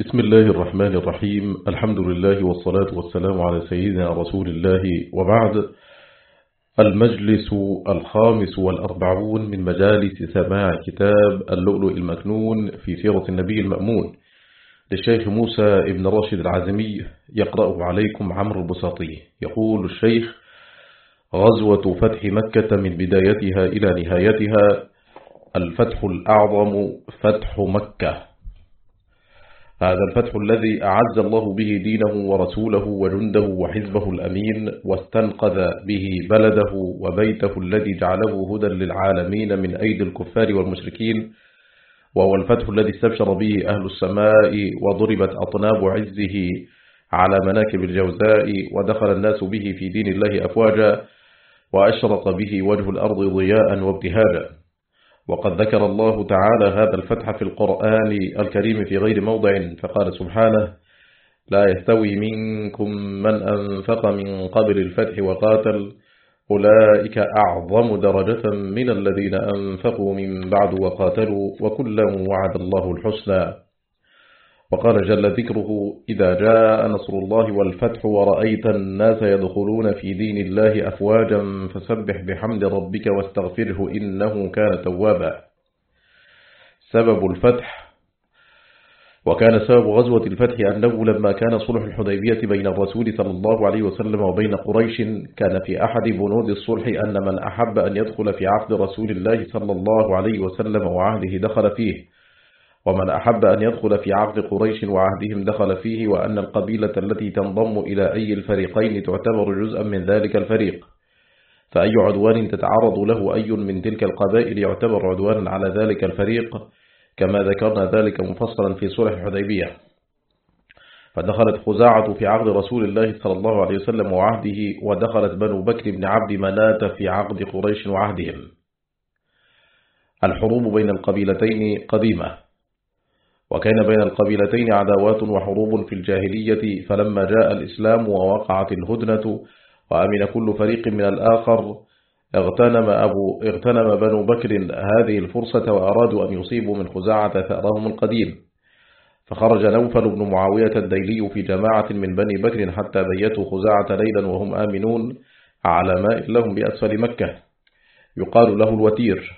بسم الله الرحمن الرحيم. الحمد لله والصلاة والسلام على سيدنا رسول الله. وبعد المجلس الخامس والأربعون من مجالس سماع كتاب اللؤلؤ المكنون في سيرة النبي المأمون للشيخ موسى ابن راشد العزمي يقرأه عليكم عمرو البساطي. يقول الشيخ غزوة فتح مكة من بدايتها إلى نهايتها الفتح الأعظم فتح مكة. هذا الفتح الذي أعز الله به دينه ورسوله وجنده وحزبه الأمين واستنقذ به بلده وبيته الذي جعله هدى للعالمين من أيدي الكفار والمشركين وهو الفتح الذي استبشر به أهل السماء وضربت أطناب عزه على مناكب الجوزاء ودخل الناس به في دين الله أفواجا وأشرق به وجه الأرض ضياء وابتهاجا. وقد ذكر الله تعالى هذا الفتح في القرآن الكريم في غير موضع فقال سبحانه لا يستوي منكم من أنفق من قبل الفتح وقاتل أولئك أعظم درجة من الذين أنفقوا من بعد وقاتلوا وكلا وعد الله الحسنى. وقال جل ذكره إذا جاء نصر الله والفتح ورأيت الناس يدخلون في دين الله أفواجا فسبح بحمد ربك واستغفره إنه كان توابا. سبب الفتح وكان سبب غزوة الفتح أنه لما كان صلح الحديبية بين الرسول صلى الله عليه وسلم وبين قريش كان في أحد بنود الصلح أن من أحب أن يدخل في عقد رسول الله صلى الله عليه وسلم وعهده دخل فيه. ومن أحب أن يدخل في عقد قريش وعهدهم دخل فيه وأن القبيلة التي تنضم إلى أي الفريقين تعتبر جزءا من ذلك الفريق. فأي عدوان تتعرض له أي من تلك القبائل يعتبر عدوانا على ذلك الفريق كما ذكرنا ذلك مفصلا في صلح الحديبية. فدخلت خزاعة في عقد رسول الله صلى الله عليه وسلم وعهده ودخلت بنو بكر بن عبد منات في عقد قريش وعهدهم. الحروب بين القبيلتين قديمة. وكان بين القبيلتين عداوات وحروب في الجاهلية فلما جاء الإسلام ووقعت الهدنة وأمن كل فريق من الآخر اغتنم, أبو اغتنم بنو بكر هذه الفرصة وأرادوا أن يصيبوا من خزاعة ثأرهم القديم. فخرج نوفل بن معاوية الديلي في جماعة من بني بكر حتى بيتوا خزاعة ليلا وهم آمنون على ماء لهم بأسفل مكة. يقال له الوتير.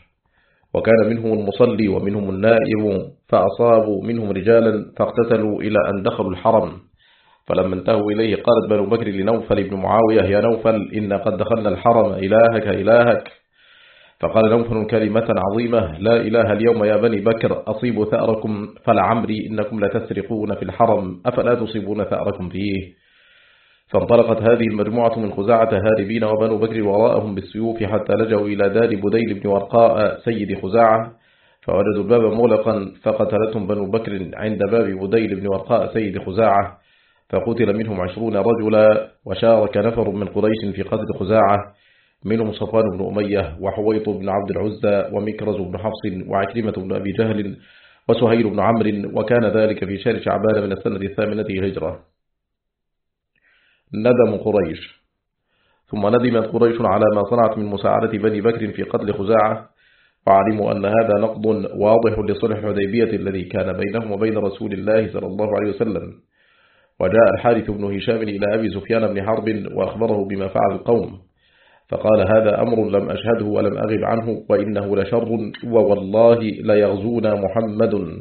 وكان منهم المصلي ومنهم النائب فأصابوا منهم رجالا فاقتتلوا إلى أن دخلوا الحرم. فلما انتهوا إليه قالت بنو بكر لنوفل بن معاوية يا نوفل إن قد دخلنا الحرم إلهك إلهك. فقال نوفل كلمة عظيمة لا إله اليوم يا بني بكر أصيب ثأركم فلعمري إنكم لتسرقون في الحرم أفلا تصيبون ثأركم فيه؟ فانطلقت هذه المجموعة من خزاعة هاربين وبنو بكر وراءهم بالسيوف حتى لجوا إلى دار بديل بن ورقاء سيد خزاعة فوجدوا الباب مغلقا فقتلتهم بنو بكر عند باب بديل بن ورقاء سيد خزاعة فقتل منهم عشرون رجلا وشارك نفر من قريش في قتل خزاعة منهم صفوان بن أمية وحويط بن عبد العزة ومكرز بن حفص وعكرمة بن أبي جهل وسهيل بن عمرو وكان ذلك في شهر شعبان من السنة الثامنة هجرة ندم قريش. ثم ندمت قريش على ما صنعت من مساعدة بني بكر في قتل خزاعة. وعلموا أن هذا نقض واضح لصلح الحديبية الذي كان بينهم وبين رسول الله صلى الله عليه وسلم. وجاء الحارث بن هشام إلى أبي سفيان بن حرب وأخبره بما فعل القوم. فقال هذا أمر لم أشهده ولم أغب عنه وإنه لشر ووالله ليغزونا محمد.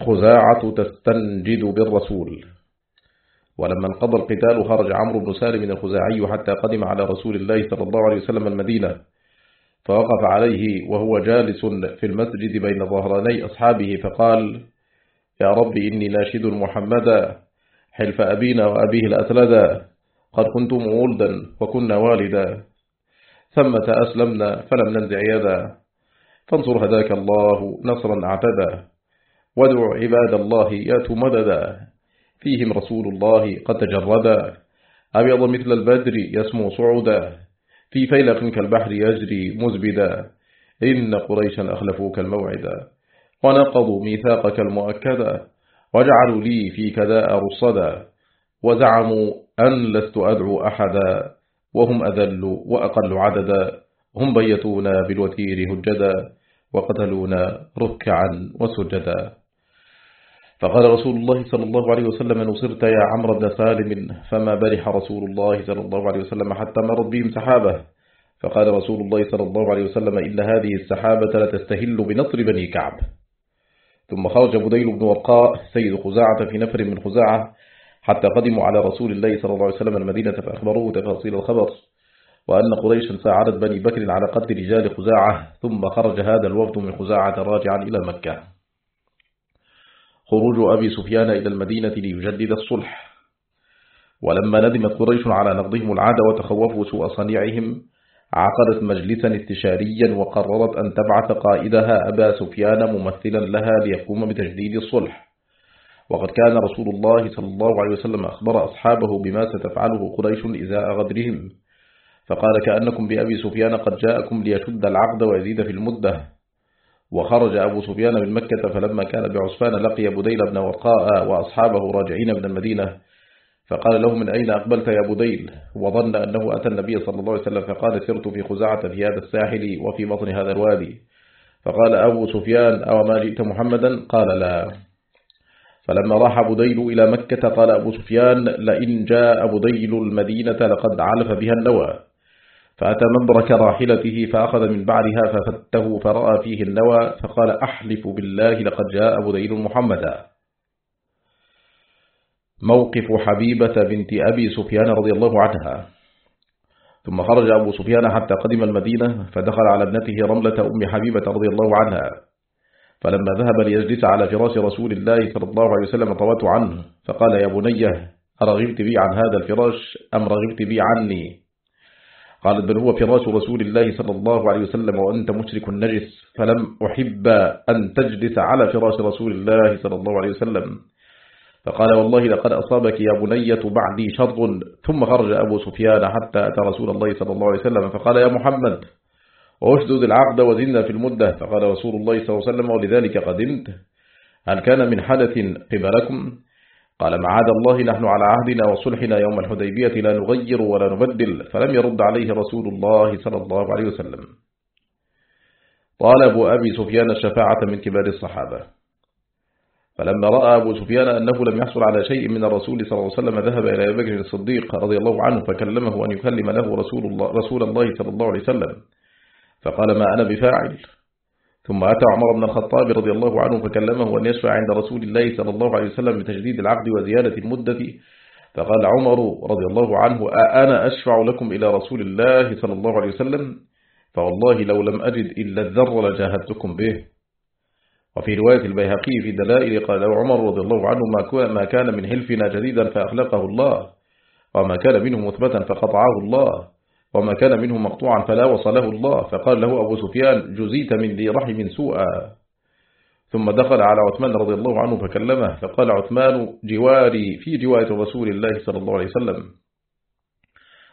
خزاعة تستنجد بالرسول. ولما انقضى القتال خرج عمرو بن سالم الخزاعي حتى قدم على رسول الله صلى الله عليه وسلم المدينة. فوقف عليه وهو جالس في المسجد بين ظهراني أصحابه فقال يا رب إني ناشد محمدا حلف أبينا وأبيه الأسلدا قد كنتم ولدا وكنا والدا. ثمة أسلمنا فلم ننزع يدا. فانصر هداك الله نصرا اعتدى وادعوا عباد الله ياتوا مددا. فيهم رسول الله قد تجردا أبيض مثل البدر يسمو صعودا. في فيلق كالبحر يجري مزبدا. إن قريشا أخلفوك الموعدا ونقضوا ميثاقك المؤكدا. وجعلوا لي في كداء رصدا. وزعموا أن لست أدعو أحدا. وهم أذل وأقل عددا. هم بيتونا بالوتير هجدا. وقتلونا ركعا وسجدا. فقال رسول الله صلى الله عليه وسلم نصرت يا عمرو بن سالم فما برح رسول الله صلى الله عليه وسلم حتى مرت بهم سحابة فقال رسول الله صلى الله عليه وسلم إن هذه السحابة لتستهل بنصر بني كعب. ثم خرج بديل بن ورقاء سيد خزاعة في نفر من خزاعة حتى قدموا على رسول الله صلى الله عليه وسلم المدينة فأخبروه تفاصيل الخبر وأن قريشا ساعدت بني بكر على قتل رجال خزاعة ثم خرج هذا الوفد من خزاعة راجعا إلى مكة. خروج أبي سفيان إلى المدينة ليجدد الصلح. ولما ندمت قريش على نقضهم العادة وتخوفوا سوء صنيعهم عقدت مجلسا استشاريا وقررت أن تبعث قائدها أبا سفيان ممثلا لها ليقوم بتجديد الصلح. وقد كان رسول الله صلى الله عليه وسلم أخبر أصحابه بما ستفعله قريش إزاء غدرهم. فقال كأنكم بأبي سفيان قد جاءكم ليشد العقد ويزيد في المدة. وخرج أبو سفيان من مكة فلما كان بعصفان لقي بديل بن ورقاء وأصحابه راجعين من المدينة فقال له من أين أقبلت يا بديل؟ وظن أنه أتى النبي صلى الله عليه وسلم فقال سرت في خزاعة في هذا الساحل وفي بطن هذا الوادي. فقال أبو سفيان أو ما جئت محمدا؟ قال لا. فلما راح بديل إلى مكة قال أبو سفيان لئن جاء بديل المدينة لقد علف بها النوى. فأتى مبرك راحلته فأخذ من بعدها ففته فرأى فيه النوى فقال أحلف بالله لقد جاء بديل محمدا. موقف حبيبة بنت أبي سفيان رضي الله عنها. ثم خرج أبو سفيان حتى قدم المدينة فدخل على ابنته رملة أم حبيبة رضي الله عنها. فلما ذهب ليجلس على فراش رسول الله صلى الله عليه وسلم طوت عنه فقال يا بنية أرغبت بي عن هذا الفراش أم رغبت بي عني؟ قالت بل هو فراش رسول الله صلى الله عليه وسلم وأنت مشرك نجس فلم أحب أن تجلس على فراش رسول الله صلى الله عليه وسلم. فقال والله لقد أصابك يا بنية بعدي شر ثم خرج أبو سفيان حتى أتى رسول الله صلى الله عليه وسلم فقال يا محمد واشدد العقد وزلنا في المدة. فقال رسول الله صلى الله عليه وسلم ولذلك قدمت. هل كان من حدث قبلكم؟ قال معاذ الله نحن على عهدنا وصلحنا يوم الحديبية لا نغير ولا نبدل. فلم يرد عليه رسول الله صلى الله عليه وسلم. طالب أبي سفيان الشفاعة من كبار الصحابة. فلما رأى أبو سفيان أنه لم يحصل على شيء من الرسول صلى الله عليه وسلم ذهب إلى بكر الصديق رضي الله عنه فكلمه أن يكلم له رسول الله, رسول الله صلى الله عليه وسلم. فقال ما أنا بفاعل. ثم أتى عمر بن الخطاب رضي الله عنه فكلمه أن يشفع عند رسول الله صلى الله عليه وسلم بتجديد العقد وزيادة المدة. فقال عمر رضي الله عنه أنا أشفع لكم إلى رسول الله صلى الله عليه وسلم؟ فوالله لو لم أجد إلا الذر لجاهدتكم به. وفي رواية البيهقي في دلائل قال عمر رضي الله عنه ما كان من هلفنا جديدا فأخلقه الله وما كان منه مثبتا فقطعه الله. وما كان منه مقطوعا فلا وصله الله. فقال له أبو سفيان جزيت من ذي رحم سوءا. ثم دخل على عثمان رضي الله عنه فكلمه فقال عثمان جواري في جوار رسول الله صلى الله عليه وسلم.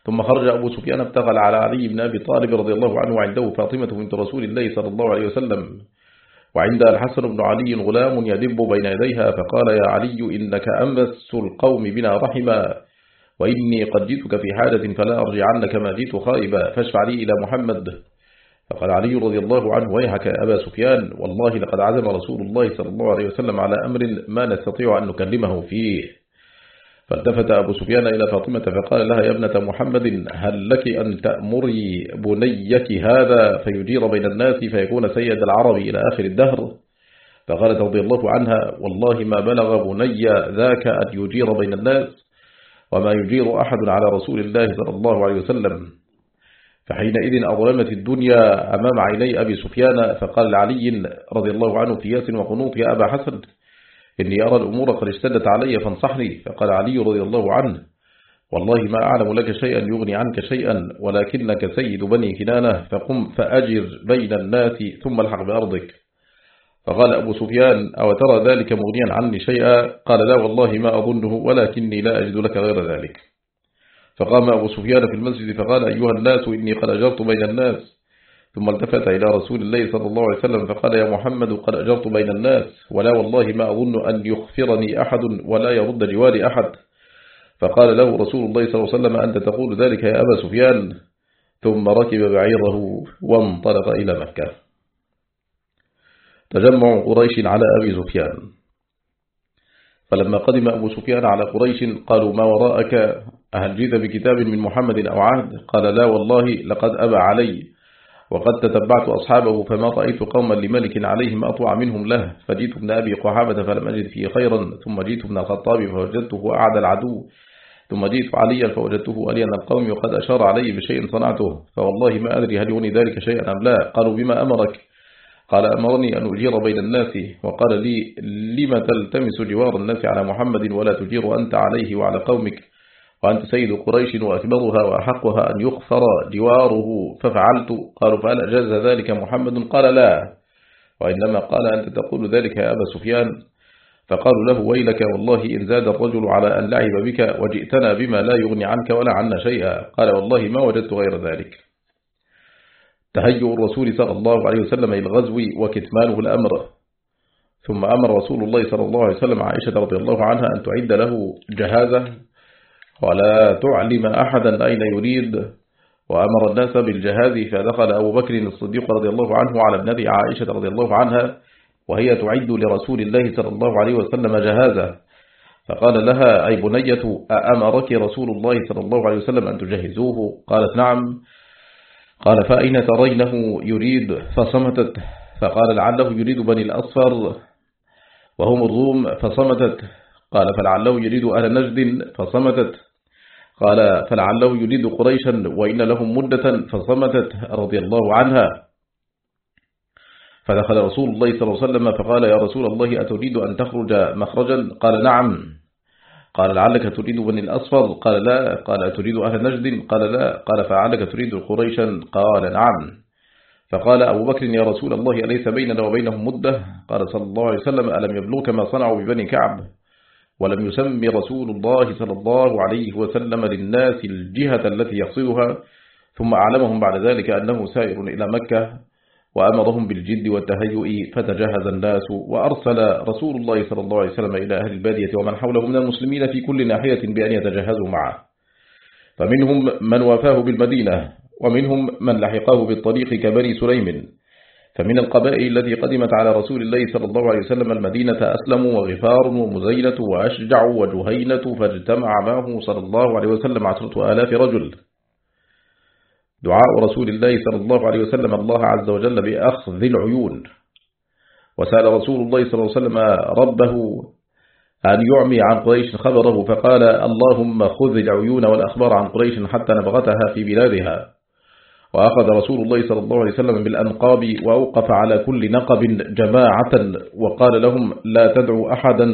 ثم خرج أبو سفيان ابتغل على علي بن أبي طالب رضي الله عنه وعنده فاطمة بنت رسول الله صلى الله عليه وسلم. وعند الحسن بن علي غلام يدب بين يديها فقال يا علي إنك أمس القوم بنا رحما. وإني قد جئتك في حاجة فلا أرجعن كما جئت خائبا فاشفع لي إلى محمد. فقال علي رضي الله عنه ويحك أبا سفيان والله لقد عزم رسول الله صلى الله عليه وسلم على أمر ما نستطيع أن نكلمه فيه. فالتفت أبو سفيان إلى فاطمة فقال لها يا ابنة محمد هل لك أن تأمري بنيك هذا فيجير بين الناس فيكون سيد العرب إلى آخر الدهر؟ فقالت رضي الله عنها والله ما بلغ بني ذاك أن يجير بين الناس. وما يجير أحد على رسول الله صلى الله عليه وسلم. فحينئذ أظلمت الدنيا أمام عيني أبي سفيان فقال لعلي رضي الله عنه في ياس وقنوط يا أبا حسن إني أرى الأمور قد اشتدت علي فانصحني. فقال علي رضي الله عنه والله ما أعلم لك شيئا يغني عنك شيئا ولكنك سيد بني كنانة فقم فأجر بين الناس ثم الحق بأرضك. فقال أبو سفيان أو ترى ذلك مغنيا عني شيئا؟ قال لا والله ما أظنه ولكني لا أجد لك غير ذلك. فقام أبو سفيان في المسجد فقال أيها الناس إني قد أجرت بين الناس. ثم التفت إلى رسول الله صلى الله عليه وسلم فقال يا محمد قد أجرت بين الناس ولا والله ما أظن أن يخفرني أحد ولا يرد جواري أحد. فقال له رسول الله صلى الله عليه وسلم أنت تقول ذلك يا أبا سفيان؟ ثم ركب بعيره وانطلق إلى مكة. تجمع قريش على أبي سفيان. فلما قدم أبو سفيان على قريش قالوا ما وراءك؟ أهل جيت بكتاب من محمد أو عهد؟ قال لا والله لقد أبى علي وقد تتبعت أصحابه فما رأيت قوما لملك عليهم أطوع منهم له فجيت ابن أبي قحابة فلم أجد فيه خيرا ثم جيت ابن الخطاب فوجدته أعد العدو ثم جئت عليا فوجدته أليا القوم وقد أشار علي بشيء صنعته فوالله ما أدري هل يغني ذلك شيئا أم لا قالوا بما أمرك؟ قال أمرني أن أجير بين الناس وقال لي لما تلتمس جوار الناس على محمد ولا تجير أنت عليه وعلى قومك وأنت سيد قريش وأكبرها وأحقها أن يغفر جواره ففعلت قالوا فهل أجاز ذلك محمد قال لا وإنما قال أنت تقول ذلك يا أبا سفيان فقالوا له ويلك والله إن زاد الرجل على أن لعب بك وجئتنا بما لا يغني عنك ولا عنا شيئا قال والله ما وجدت غير ذلك تهيؤ الرسول صلى الله عليه وسلم إلى الغزو وكتمانه الأمر. ثم أمر رسول الله صلى الله عليه وسلم عائشة رضي الله عنها أن تعد له جهازه ولا تعلم أحدا أين يريد. وأمر الناس بالجهاز فدخل أبو بكر الصديق رضي الله عنه على ابنته عائشة رضي الله عنها. وهي تعد لرسول الله صلى الله عليه وسلم جهازا. فقال لها أي بنية أأمرك رسول الله صلى الله عليه وسلم أن تجهزوه؟ قالت نعم. قال فأين ترينه يريد؟ فصمتت. فقال لعله يريد بني الأصفر وهم الروم فصمتت. قال فلعله يريد أهل نجد. فصمتت. قال فلعله يريد قريشا وإن لهم مدة. فصمتت رضي الله عنها. فدخل رسول الله صلى الله عليه وسلم فقال يا رسول الله أتريد أن تخرج مخرجا؟ قال نعم. قال لعلك تريد بني الأصفر قال لا. قال أتريد أهل نجد؟ قال لا. قال فعلك تريد قريشا؟ قال نعم. فقال أبو بكر يا رسول الله أليس بيننا وبينهم مدة؟ قال صلى الله عليه وسلم ألم يبلوك ما صنعوا ببني كعب؟ ولم يسمي رسول الله صلى الله عليه وسلم للناس الجهة التي يقصدها ثم أعلمهم بعد ذلك أنه سائر إلى مكة. وأمرهم بالجد والتهيؤ فتجهز الناس وأرسل رسول الله صلى الله عليه وسلم إلى أهل البادية ومن حوله من المسلمين في كل ناحية بأن يتجهزوا معه. فمنهم من وافاه بالمدينة ومنهم من لحقاه بالطريق كبني سليم. فمن القبائل التي قدمت على رسول الله صلى الله عليه وسلم المدينة أسلموا وغفار ومزينة وأشجع وجهينة فاجتمع معه صلى الله عليه وسلم عشرة آلاف رجل. دعاء رسول الله صلى الله عليه وسلم الله عز وجل بأخذ العيون. وسأل رسول الله صلى الله عليه وسلم ربه أن يعمي عن قريش خبره فقال اللهم خذ العيون والأخبار عن قريش حتى نبغتها في بلادها. وأخذ رسول الله صلى الله عليه وسلم بالأنقاب وأوقف على كل نقب جماعة وقال لهم لا تدعوا أحدا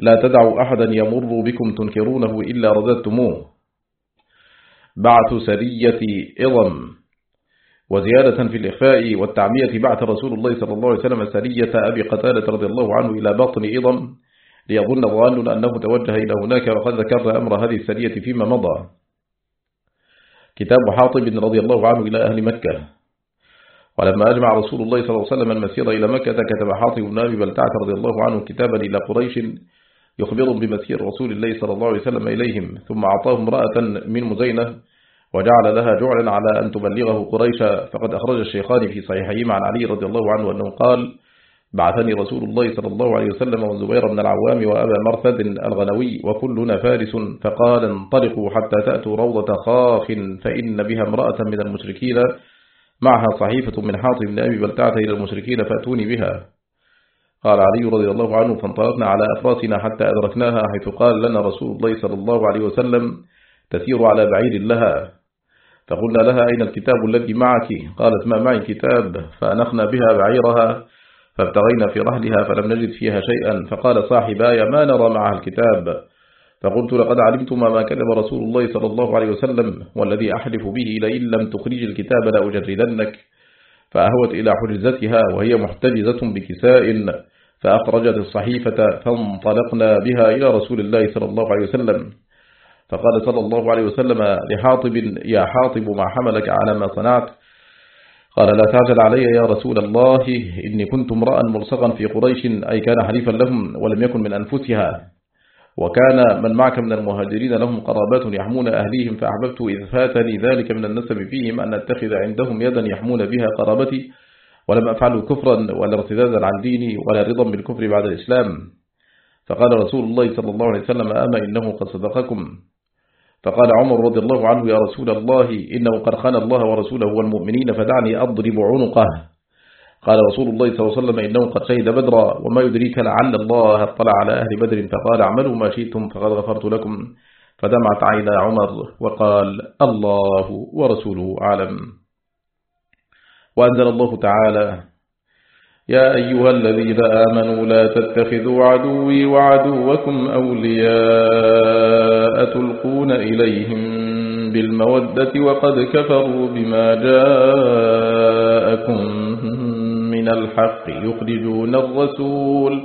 لا تدعوا أحدا يمر بكم تنكرونه إلا رددتموه. بعث سرية إضم. وزيادة في الإخفاء والتعمية بعث رسول الله صلى الله عليه وسلم سرية أبي قتالة رضي الله عنه إلى باطن إضم ليظن ظان أنه توجه إلى هناك وقد ذكر أمر هذه السرية فيما مضى. كتاب حاطب رضي الله عنه إلى أهل مكة. ولما أجمع رسول الله صلى الله عليه وسلم المسير إلى مكة كتب حاطب بن أبي بلتعة رضي الله عنه كتابا إلى قريش يخبرهم بمسير رسول الله صلى الله عليه وسلم إليهم ثم أعطاه امرأة من مزينة وجعل لها جعلا على أن تبلغه قريشا فقد أخرج الشيخان في صحيحهما عن علي رضي الله عنه أنه قال بعثني رسول الله صلى الله عليه وسلم والزبير بن العوام وأبا مرثد الغنوي وكلنا فارس فقال انطلقوا حتى تأتوا روضة خاخ فإن بها امرأة من المشركين. معها صحيفة من حاطب بن أبي بلتعة إلى المشركين فأتوني بها. قال علي رضي الله عنه فانطلقنا على أفراسنا حتى أدركناها حيث قال لنا رسول الله صلى الله عليه وسلم تسير على بعير لها. فقلنا لها أين الكتاب الذي معك؟ قالت ما معي كتاب. فأنخنا بها بعيرها فابتغينا في رحلها فلم نجد فيها شيئا. فقال صاحباي ما نرى معها الكتاب؟ فقلت لقد علمتما ما كذب رسول الله صلى الله عليه وسلم والذي أحلف به لئن لم تخرج الكتاب لأجردنك. فأهوت إلى حجزتها وهي محتجزة بكساء. فأخرجت الصحيفة فانطلقنا بها إلى رسول الله صلى الله عليه وسلم. فقال صلى الله عليه وسلم لحاطب يا حاطب ما حملك على ما صنعت؟ قال لا تعجل علي يا رسول الله إني كنت امرأ ملصقا في قريش أي كان حليفا لهم ولم يكن من أنفسها. وكان من معك من المهاجرين لهم قرابات يحمون أهليهم فأحببت إذ فاتني ذلك من النسب فيهم أن أتخذ عندهم يدا يحمون بها قرابتي. ولم أفعل كفرا ولا ارتدادا عن ديني ولا رضا بالكفر بعد الإسلام. فقال رسول الله صلى الله عليه وسلم أما إنه قد صدقكم؟ فقال عمر رضي الله عنه يا رسول الله إنه قد خان الله ورسوله والمؤمنين فدعني أضرب عنقه. قال رسول الله صلى الله عليه وسلم إنه قد شهد بدرا وما يدريك لعل الله اطلع على أهل بدر فقال اعملوا ما شئتم فقد غفرت لكم. فدمعت عين عمر وقال الله ورسوله أعلم. وأنزل الله تعالى يا أيها الذين آمنوا لا تتخذوا عدوي وعدوكم أولياء تلقون إليهم بالمودة وقد كفروا بما جاءكم من الحق. يخرجون الرسول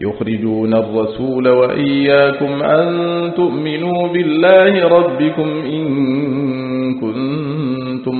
يخرجون الرسول وإياكم أن تؤمنوا بالله ربكم إن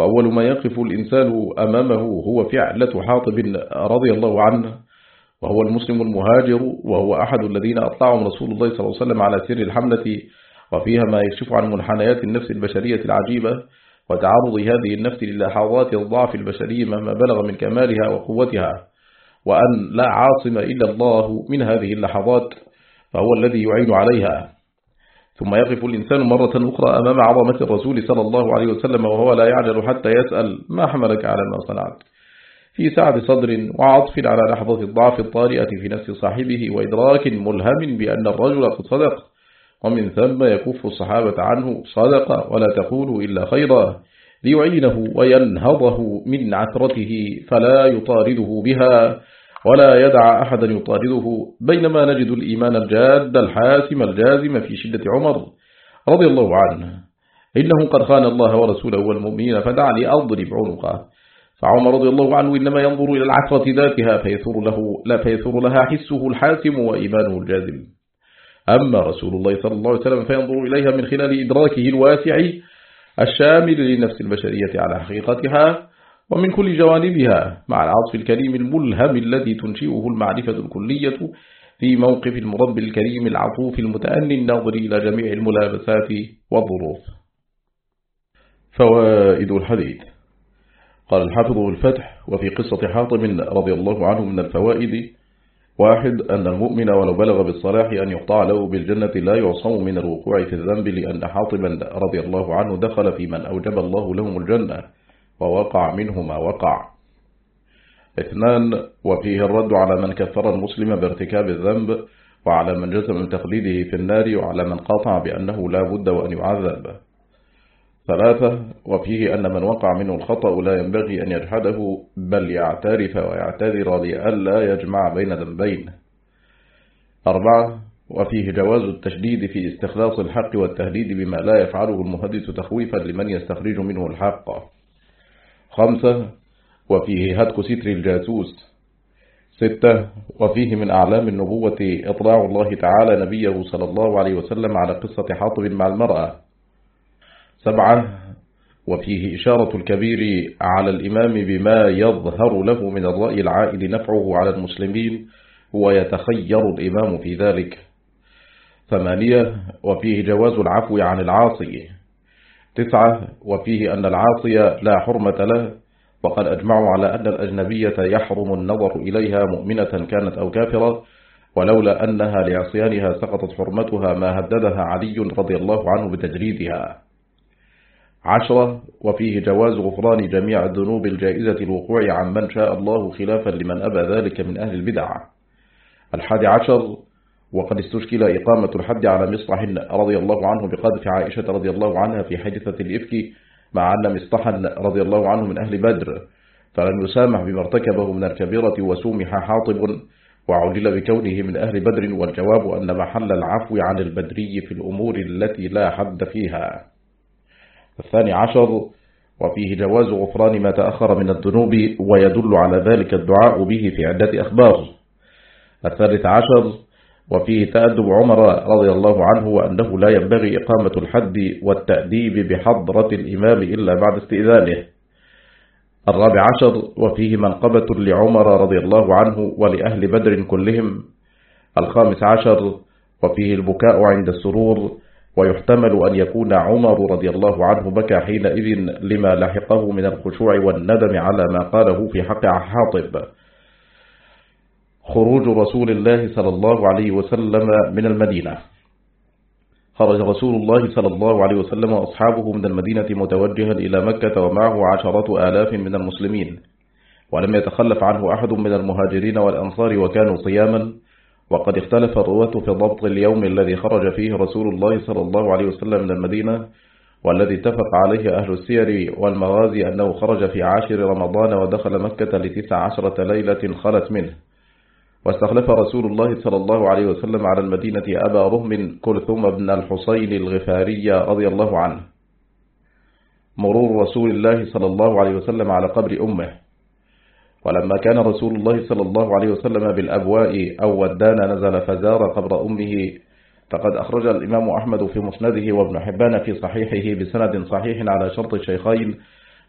وأول ما يقف الإنسان أمامه هو فعلة حاطب رضي الله عنه وهو المسلم المهاجر وهو أحد الذين أطلعهم رسول الله صلى الله عليه وسلم على سر الحملة وفيها ما يكشف عن منحنيات النفس البشرية العجيبة وتعرض هذه النفس للحظات الضعف البشري مهما بلغ من كمالها وقوتها. وأن لا عاصم إلا الله من هذه اللحظات فهو الذي يعين عليها. ثم يقف الإنسان مرة أخرى أمام عظمة الرسول صلى الله عليه وسلم وهو لا يعجل حتى يسأل ما حملك على ما صنعت. في سعد صدر وعطف على لحظة الضعف الطارئة في نفس صاحبه وإدراك ملهم بأن الرجل قد صدق ومن ثم يكف الصحابة عنه صدق ولا تقولوا إلا خيرا ليعينه وينهضه من عثرته فلا يطارده بها. ولا يدع أحدا يطارده بينما نجد الإيمان الجاد الحاسم الجازم في شدة عمر رضي الله عنه. إنه قد خان الله ورسوله والمؤمنين فدعني أضرب عنقه. فعمر رضي الله عنه إنما ينظر إلى العثرة ذاتها فيثور, له لا فيثور لها حسه الحاسم وإيمانه الجازم. أما رسول الله صلى الله عليه وسلم فينظر إليها من خلال إدراكه الواسع الشامل لنفس البشرية على حقيقتها ومن كل جوانبها مع العطف الكريم الملهم الذي تنشئه المعرفة الكلية في موقف المرب الكريم العطوف المتأني الناظر إلى جميع الملابسات والظروف. فوائد الحديث. قال الحافظ الفتح وفي قصة حاطم رضي الله عنه من الفوائد واحد أن المؤمن ولو بلغ بالصلاح أن يقطع له بالجنة لا يعصم من الوقوع في الذنب لأن حاطبا رضي الله عنه دخل في من أوجب الله لهم الجنة. ووقع منه ما وقع. اثنان وفيه الرد على من كفر المسلم بارتكاب الذنب وعلى من جزم من تقليده في النار وعلى من قاطع بأنه لا بد وأن يعذب. ثلاثة وفيه أن من وقع منه الخطأ لا ينبغي أن يجحده بل يعترف ويعتذر لئلا يجمع بين ذنبين. أربعة وفيه جواز التشديد في استخلاص الحق والتهديد بما لا يفعله المهدث تخويفا لمن يستخرج منه الحق. خمسة وفيه هتك ستر الجاسوس. ستة وفيه من أعلام النبوة إطلاع الله تعالى نبيه صلى الله عليه وسلم على قصة حاطب مع المرأة. سبعة وفيه إشارة الكبير على الإمام بما يظهر له من الرأي العائد نفعه على المسلمين ويتخير الإمام في ذلك. ثمانية وفيه جواز العفو عن العاصي. تسعة وفيه أن العاصي لا حرمة له وقد أجمعوا على أن الأجنبية يحرم النظر إليها مؤمنة كانت أو كافرة ولولا أنها لعصيانها سقطت حرمتها ما هددها علي رضي الله عنه بتجريدها. عشرة وفيه جواز غفران جميع الذنوب الجائزة الوقوع عن من شاء الله خلافا لمن أبى ذلك من أهل البدع. الحادي عشر وقد استشكل إقامة الحد على مصطح رضي الله عنه بقذف عائشة رضي الله عنها في حادثة الإفك مع أن مصطحا رضي الله عنه من أهل بدر فلن يسامح بما ارتكبه من الكبيرة وسومح حاطب وعلل بكونه من أهل بدر والجواب أن محل العفو عن البدري في الأمور التي لا حد فيها. الثاني عشر وفيه جواز غفران ما تأخر من الذنوب ويدل على ذلك الدعاء به في عدة أخبار. الثالث عشر وفيه تأدب عمر رضي الله عنه وأنه لا ينبغي إقامة الحد والتأديب بحضرة الإمام إلا بعد استئذانه. الرابع عشر وفيه منقبة لعمر رضي الله عنه ولأهل بدر كلهم. الخامس عشر وفيه البكاء عند السرور ويحتمل أن يكون عمر رضي الله عنه بكى حينئذ لما لحقه من الخشوع والندم على ما قاله في حق حاطب. خروج رسول الله صلى الله عليه وسلم من المدينة. خرج رسول الله صلى الله عليه وسلم وأصحابه من المدينة متوجها إلى مكة ومعه عشرة آلاف من المسلمين ولم يتخلف عنه أحد من المهاجرين والأنصار وكانوا صياما وقد اختلف الرواة في ضبط اليوم الذي خرج فيه رسول الله صلى الله عليه وسلم من المدينة والذي اتفق عليه أهل السير والمغازي أنه خرج في عاشر رمضان ودخل مكة لتسع عشرة ليلة خلت منه. واستخلف رسول الله صلى الله عليه وسلم على المدينة أبا رهم كلثوم بن الحصين الغفاري رضي الله عنه. مرور رسول الله صلى الله عليه وسلم على قبر أمه. ولما كان رسول الله صلى الله عليه وسلم بالأبواء أو ودان نزل فزار قبر أمه فقد أخرج الإمام أحمد في مسنده وابن حبان في صحيحه بسند صحيح على شرط الشيخين.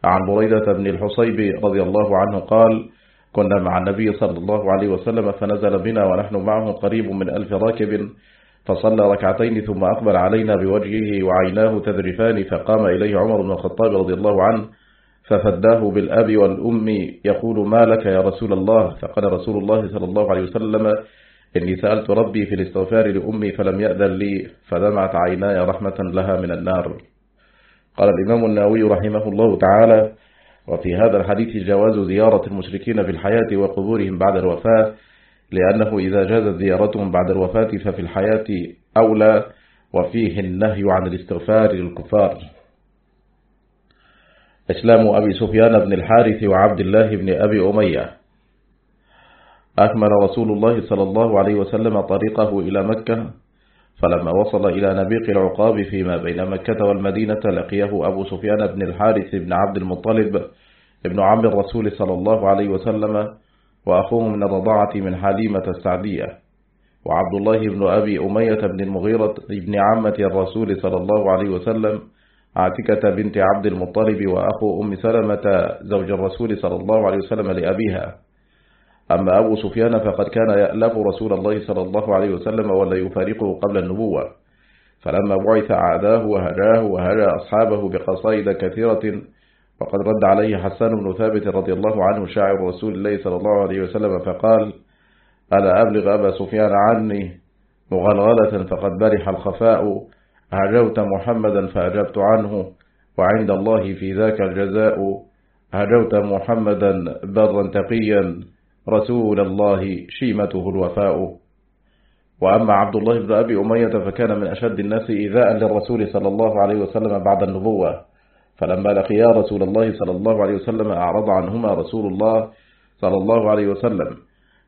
عن بريدة بن الحصيب رضي الله عنه قال كنا مع النبي صلى الله عليه وسلم فنزل بنا ونحن معه قريب من ألف راكب فصلى ركعتين ثم أقبل علينا بوجهه وعيناه تذرفان فقام إليه عمر بن الخطاب رضي الله عنه ففداه بالأب والأم يقول ما لك يا رسول الله؟ فقال رسول الله صلى الله عليه وسلم إني سألت ربي في الاستغفار لأمي فلم يأذن لي فدمعت عيناي رحمة لها من النار. قال الإمام الناوي رحمه الله تعالى وفي هذا الحديث جواز زيارة المشركين في الحياة وقبورهم بعد الوفاة لأنه إذا جازت زيارتهم بعد الوفاة ففي الحياة أولى وفيه النهي عن الاستغفار للكفار. إسلام أبي سفيان بن الحارث وعبد الله بن أبي أمية. أكمل رسول الله صلى الله عليه وسلم طريقه إلى مكة فلما وصل إلى نبيق العقاب فيما بين مكة والمدينة لقيه أبو سفيان بن الحارث بن عبد المطلب ابن عم الرسول صلى الله عليه وسلم وأخوه من الرضاعة من حليمة السعدية وعبد الله بن أبي أمية بن المغيرة ابن عمة الرسول صلى الله عليه وسلم عاتكة بنت عبد المطلب وأخو أم سلمة زوج الرسول صلى الله عليه وسلم لأبيها. أما أبو سفيان فقد كان يألف رسول الله صلى الله عليه وسلم ولا يفارقه قبل النبوة. فلما بعث أعداه وهجاه وهجى أصحابه بقصائد كثيرة وقد رد عليه حسان بن ثابت رضي الله عنه شاعر رسول الله صلى الله عليه وسلم فقال ألا أبلغ أبا سفيان عني مغلغلة فقد برح الخفاء هجوت محمدا فأجبت عنه وعند الله في ذاك الجزاء هجوت محمدا برا تقيا رسول الله شيمته الوفاء. وأما عبد الله بن أبي أمية فكان من أشد الناس إيذاء للرسول صلى الله عليه وسلم بعد النبوة. فلما لقيا رسول الله صلى الله عليه وسلم أعرض عنهما رسول الله صلى الله عليه وسلم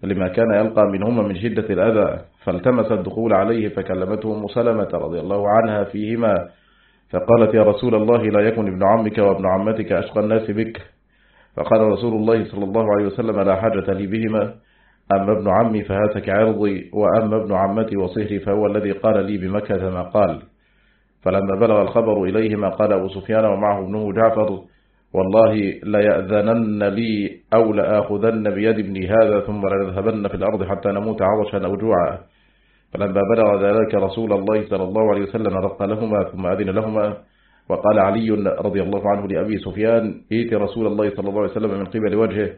لما كان يلقى منهما من شدة الأذى فالتمس الدخول عليه فكلمته أم سلمة رضي الله عنها فيهما. فقالت يا رسول الله لا يكن ابن عمك وابن عمتك أشقى الناس بك. فقال رسول الله صلى الله عليه وسلم لا حاجة لي بهما. أما ابن عمي فهاتك عرضي وأما ابن عمتي وصهري فهو الذي قال لي بمكة ما قال. فلما بلغ الخبر إليهما قال أبو سفيان ومعه ابنه جعفر والله ليأذنن لي أو لآخذن بيد ابني هذا ثم لنذهبن في الأرض حتى نموت عطشا أو جوعا. فلما بلغ ذلك رسول الله صلى الله عليه وسلم رق لهما ثم أذن لهما. وقال علي رضي الله عنه لأبي سفيان إيت رسول الله صلى الله عليه وسلم من قبل وجهه.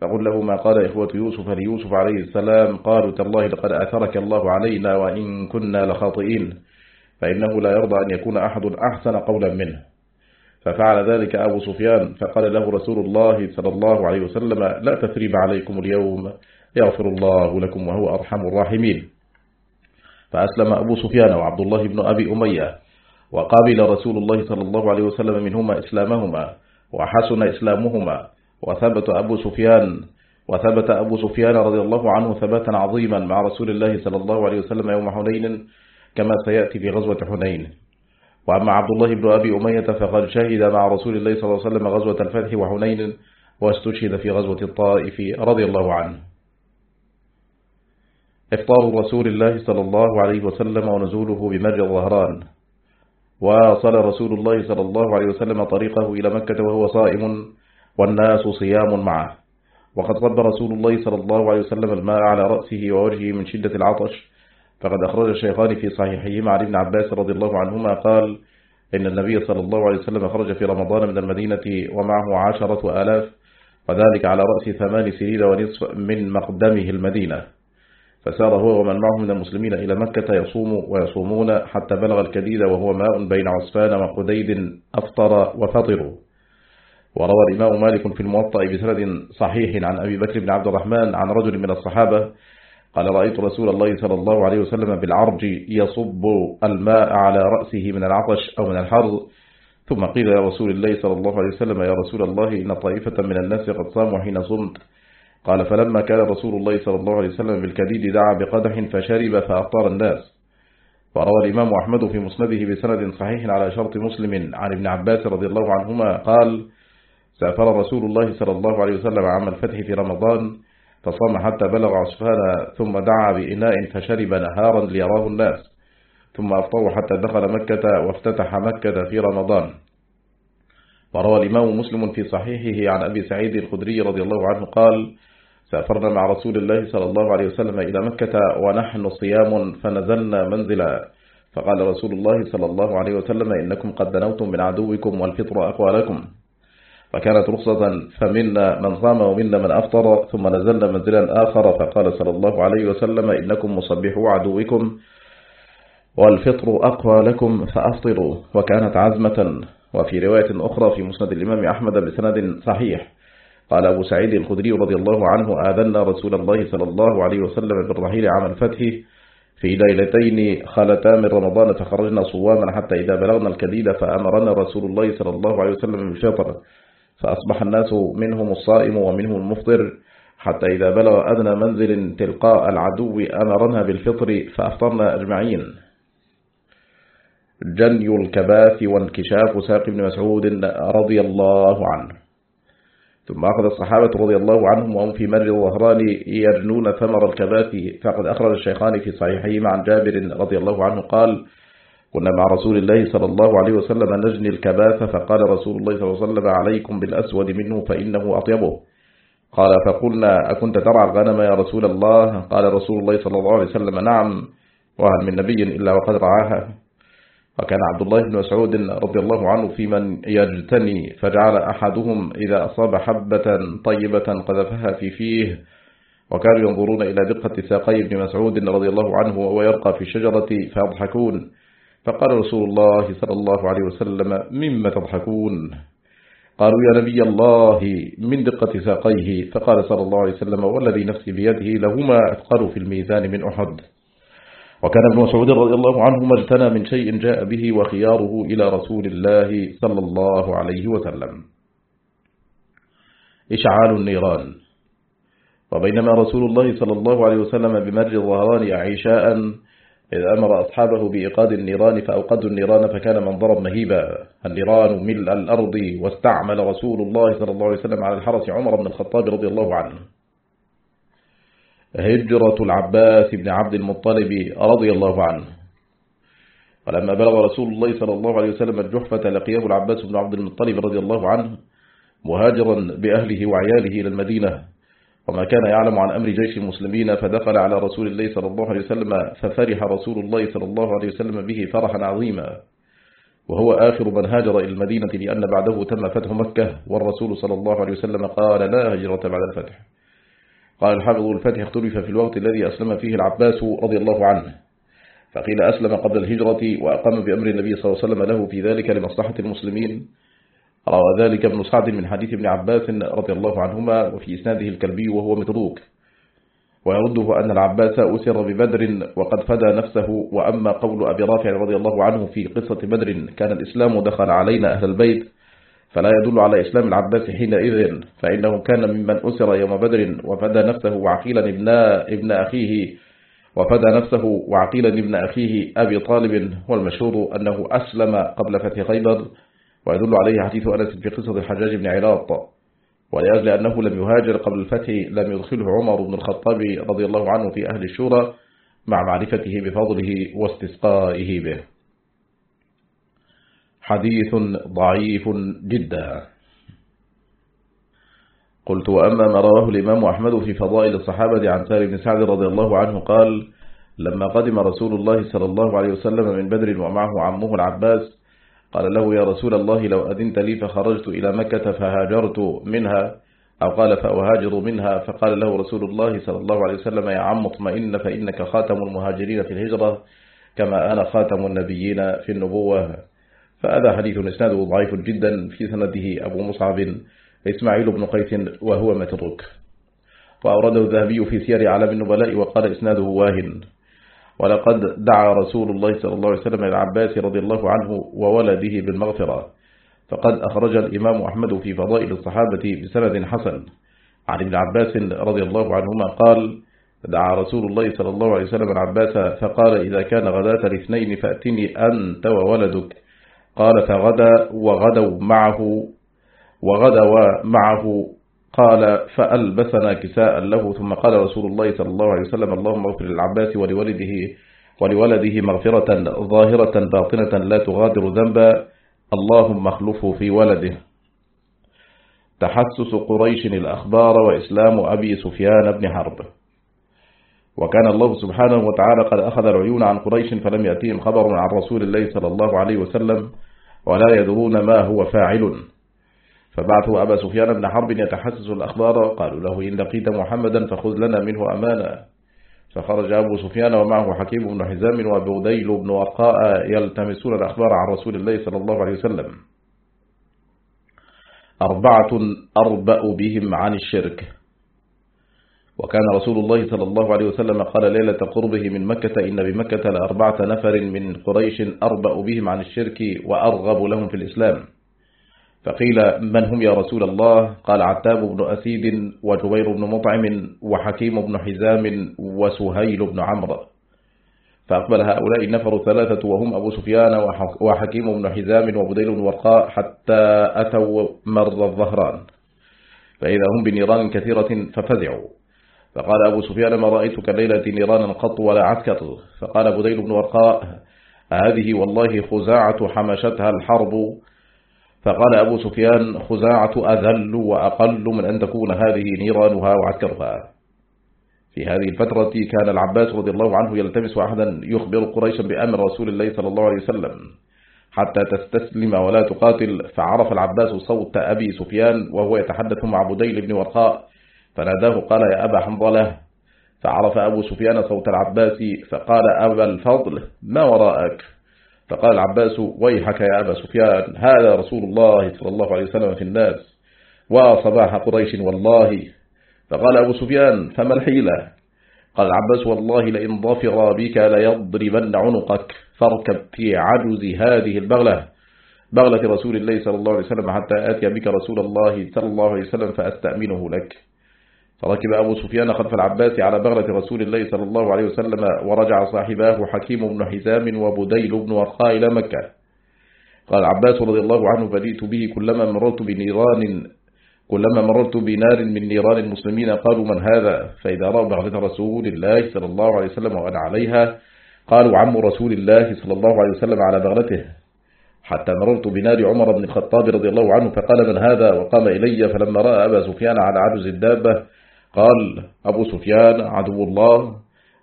فقل له ما قال إخوة يوسف ليوسف عليه السلام؟ قالوا تالله لقد أثرك الله علينا وإن كنا لخاطئين فإنه لا يرضى أن يكون أحد أحسن قولا منه. ففعل ذلك أبو سفيان فقال له رسول الله صلى الله عليه وسلم لا تثريب عليكم اليوم يغفر الله لكم وهو أرحم الراحمين. فأسلم أبو سفيان وعبد الله بن أبي أمية. وقابل رسول الله صلى الله عليه وسلم منهما إسلامهما وحسن إسلامهما وثبت أبو سفيان وثبت أبو سفيان رضي الله عنه ثباتا عظيما مع رسول الله صلى الله عليه وسلم يوم حنين كما سيأتي في غزوة حنين. وأما عبد الله بن أبي أمية فقد شهد مع رسول الله صلى الله عليه وسلم غزوة الفتح وحنين واستشهد في غزوة الطائف رضي الله عنه. إفطار رسول الله صلى الله عليه وسلم ونزوله بمر الظهران. وصل رسول الله صلى الله عليه وسلم طريقه إلى مكة وهو صائم والناس صيام معه. وقد صب رسول الله صلى الله عليه وسلم الماء على رأسه ووجهه من شدة العطش. فقد أخرج الشيخان في صحيحهما عن ابن عباس رضي الله عنهما قال إن النبي صلى الله عليه وسلم خرج في رمضان من المدينة ومعه عشرة آلاف وذلك على رأس ثمان سنين ونصف من مقدمه المدينة. فسار هو ومن معه من المسلمين إلى مكة يصوم ويصومون حتى بلغ الكديد وهو ماء بين عصفان وقديد أفطر وفطروا وروى الإمام مالك في الموطأ بسند صحيح عن أبي بكر بن عبد الرحمن عن رجل من الصحابة قال رأيت رسول الله صلى الله عليه وسلم بالعرج يصب الماء على رأسه من العطش أو من الحر ثم قيل يا رسول الله صلى الله عليه وسلم يا رسول الله إن طائفة من الناس قد صاموا حين صمت قال فلما كان رسول الله صلى الله عليه وسلم بالكديد دعا بقدح فشرب فأفطر الناس. وروى الإمام أحمد في مسنده بسند صحيح على شرط مسلم عن ابن عباس رضي الله عنهما قال سافر رسول الله صلى الله عليه وسلم عام الفتح في رمضان فصام حتى بلغ عصفان ثم دعا بإناء فشرب نهارا ليراه الناس. ثم أفطر حتى دخل مكة وافتتح مكة في رمضان. وروى الإمام مسلم في صحيحه عن أبي سعيد الخدري رضي الله عنه قال سافرنا مع رسول الله صلى الله عليه وسلم إلى مكة ونحن صيام فنزلنا منزلا. فقال رسول الله صلى الله عليه وسلم إنكم قد دنوتم من عدوكم والفطر أقوى لكم. فكانت رخصة فمنا من صام ومنا من أفطر ثم نزلنا منزلا آخر. فقال صلى الله عليه وسلم إنكم مصبحوا عدوكم والفطر أقوى لكم فأفطروا. وكانت عزمة. وفي رواية أخرى في مسند الإمام أحمد بسند صحيح. قال أبو سعيد الخدري رضي الله عنه آذنا رسول الله صلى الله عليه وسلم بالرحيل عام الفتح في ليلتين خلتا من رمضان فخرجنا صواما حتى إذا بلغنا الكديد فأمرنا رسول الله صلى الله عليه وسلم بالفطر فأصبح الناس منهم الصائم ومنهم المفطر حتى إذا بلغ أدنى منزل تلقاء العدو أمرنا بالفطر فأفطرنا أجمعين. جني الكباث وانكشاف ساق بن مسعود رضي الله عنه. ثم أخذ الصحابة رضي الله عنهم وهم في مر الظهران يجنون ثمر الكباث فقد أخرج الشيخان في صحيحهما عن جابر رضي الله عنه قال كنا مع رسول الله صلى الله عليه وسلم نجني الكباث فقال رسول الله صلى الله عليه وسلم عليكم بالأسود منه فإنه أطيبه. قال فقلنا أكنت ترعى الغنم يا رسول الله؟ قال رسول الله صلى الله عليه وسلم نعم وهل من نبي إلا وقد رعاها وكان عبد الله بن مسعود رضي الله عنه في من يجتني فجعل أحدهم إذا أصاب حبة طيبة قذفها في فيه وكانوا ينظرون إلى دقة ساقي بن مسعود رضي الله عنه وهو يرقى في الشجرة فيضحكون. فقال رسول الله صلى الله عليه وسلم مما تضحكون؟ قالوا يا نبي الله من دقة ساقيه؟ فقال صلى الله عليه وسلم والذي نفسي بيده لهما أثقل في الميزان من أحد. وكان ابن مسعود رضي الله عنه ما اجتنى من شيء جاء به وخياره إلى رسول الله صلى الله عليه وسلم. إشعال النيران. وبينما رسول الله صلى الله عليه وسلم بمر الظهران عشاء إذ أمر أصحابه بإيقاد النيران فأوقدوا النيران فكان منظرا مهيبا. النيران ملء الأرض واستعمل رسول الله صلى الله عليه وسلم على الحرس عمر بن الخطاب رضي الله عنه. هجرة العباس بن عبد المطلب رضي الله عنه. ولما بلغ رسول الله صلى الله عليه وسلم الجحفة لقيه العباس بن عبد المطلب رضي الله عنه مهاجرا بأهله وعياله إلى المدينة. وما كان يعلم عن أمر جيش المسلمين فدخل على رسول الله صلى الله عليه وسلم ففرح رسول الله صلى الله عليه وسلم به فرحا عظيما. وهو آخر من هاجر إلى المدينة لأن بعده تم فتح مكة والرسول صلى الله عليه وسلم قال لا هجرة بعد الفتح. قال الحافظ الفتح اختلف في الوقت الذي أسلم فيه العباس رضي الله عنه. فقيل أسلم قبل الهجرة وأقام بأمر النبي صلى الله عليه وسلم له في ذلك لمصلحة المسلمين. روى ذلك ابن سعد من حديث ابن عباس رضي الله عنهما وفي إسناده الكلبي وهو متروك. ويرده أن العباس أسر ببدر وقد فدى نفسه وأما قول أبي رافع رضي الله عنه في قصة بدر كان الإسلام دخل علينا أهل البيت فلا يدل على إسلام العباس حينئذ فإنه كان ممن أسر يوم بدر وفدى نفسه وعقيلا ابن, ابن أخيه وفدى نفسه وعقيلا ابن أخيه أبي طالب والمشهور أنه أسلم قبل فتح خيبر ويدل عليه حديث أنس في قصة الحجاج بن علاط. ولأجل أنه لم يهاجر قبل الفتح لم يدخله عمر بن الخطاب رضي الله عنه في أهل الشورى مع معرفته بفضله واستسقائه به. حديث ضعيف جدا. قلت وأما ما رواه الإمام أحمد في فضائل الصحابة عن سار بن سعد رضي الله عنه قال لما قدم رسول الله صلى الله عليه وسلم من بدر ومعه عمه العباس قال له يا رسول الله لو أذنت لي فخرجت إلى مكة فهاجرت منها أو قال فأهاجر منها. فقال له رسول الله صلى الله عليه وسلم يا عم اطمئن فإنك خاتم المهاجرين في الهجرة كما أنا خاتم النبيين في النبوة. فهذا حديث إسناده ضعيف جدا في سنده أبو مصعب إسماعيل بن قيس وهو متروك. وأورده الذهبي في سير علم النبلاء وقال إسناده واهن. ولقد دعا رسول الله صلى الله عليه وسلم العباس رضي الله عنه وولده بالمغفرة. فقد أخرج الإمام أحمد في فضائل الصحابة بسند حسن. عن ابن عباس رضي الله عنهما قال دعا رسول الله صلى الله عليه وسلم العباس فقال إذا كان غداة الاثنين فأتني أنت وولدك. قال فغدا وغدوا معه وغدا معه قال فألبسنا كساء له ثم قال رسول الله صلى الله عليه وسلم اللهم اغفر للعباس ولولده ولولده مغفرة ظاهرة باطنة لا تغادر ذنبا. اللهم اخلفه في ولده. تحسس قريش الأخبار وإسلام أبي سفيان بن حرب. وكان الله سبحانه وتعالى قد أخذ العيون عن قريش فلم يأتيهم خبر عن رسول الله صلى الله عليه وسلم ولا يدرون ما هو فاعل. فبعثوا أبا سفيان بن حرب يتحسس الأخبار. قالوا له إن لقيت محمدا فخذ لنا منه أمانا. فخرج أبو سفيان ومعه حكيم بن حزام وبوديل بن وقاء يلتمسون الأخبار عن رسول الله صلى الله عليه وسلم. أربعة أربأ بهم عن الشرك. وكان رسول الله صلى الله عليه وسلم قال ليلة قربه من مكة إن بمكة لأربعة نفر من قريش أربأ بهم عن الشرك وأرغب لهم في الإسلام. فقيل من هم يا رسول الله؟ قال عتاب بن أسيد وجبير بن مطعم وحكيم بن حزام وسهيل بن عمرو. فأقبل هؤلاء النفر الثلاثة وهم أبو سفيان وحكيم بن حزام وبديل بن ورقاء حتى أتوا مر الظهران. فإذا هم بنيران كثيرة ففزعوا. فقال أبو سفيان ما رأيتك الليلة نيرانا قط ولا عسكر؟ فقال بديل بن ورقاء هذه والله خزاعة حمشتها الحرب. فقال أبو سفيان خزاعة أذل وأقل من أن تكون هذه نيرانها وعسكرها. في هذه الفترة كان العباس رضي الله عنه يلتمس أحدا يخبر قريشا بأمر رسول الله صلى الله عليه وسلم. حتى تستسلم ولا تقاتل فعرف العباس صوت أبي سفيان وهو يتحدث مع بديل بن ورقاء. فناداه قال يا أبا حنظلة فعرف أبو سفيان صوت العباس فقال أبا الفضل ما وراءك؟ فقال العباس ويحك يا أبا سفيان هذا رسول الله صلى الله عليه وسلم في الناس وصباح قريش والله. فقال أبو سفيان فما الحيلة؟ قال العباس والله لئن ظفر بك ليضربن عنقك فاركب في عجز هذه البغلة. بغلة رسول الله صلى الله عليه وسلم حتى آتي بك رسول الله صلى الله عليه وسلم فأستأمنه لك. فركب أبو سفيان خلف العباس على بغلة رسول الله صلى الله عليه وسلم ورجع صاحباه حكيم بن حزام وبديل بن ورقاء إلى مكة. قال العباس رضي الله عنه فليت به كلما مررت بنيران كلما مررت بنار من نيران المسلمين قالوا من هذا؟ فإذا رأوا بغلة رسول الله صلى الله عليه وسلم وأنا عليها قالوا عم رسول الله صلى الله عليه وسلم على بغلته. حتى مررت بنار عمر بن الخطاب رضي الله عنه فقال من هذا؟ وقام إلي فلما رأى أبا سفيان على عجز الدابة قال أبو سفيان عدو الله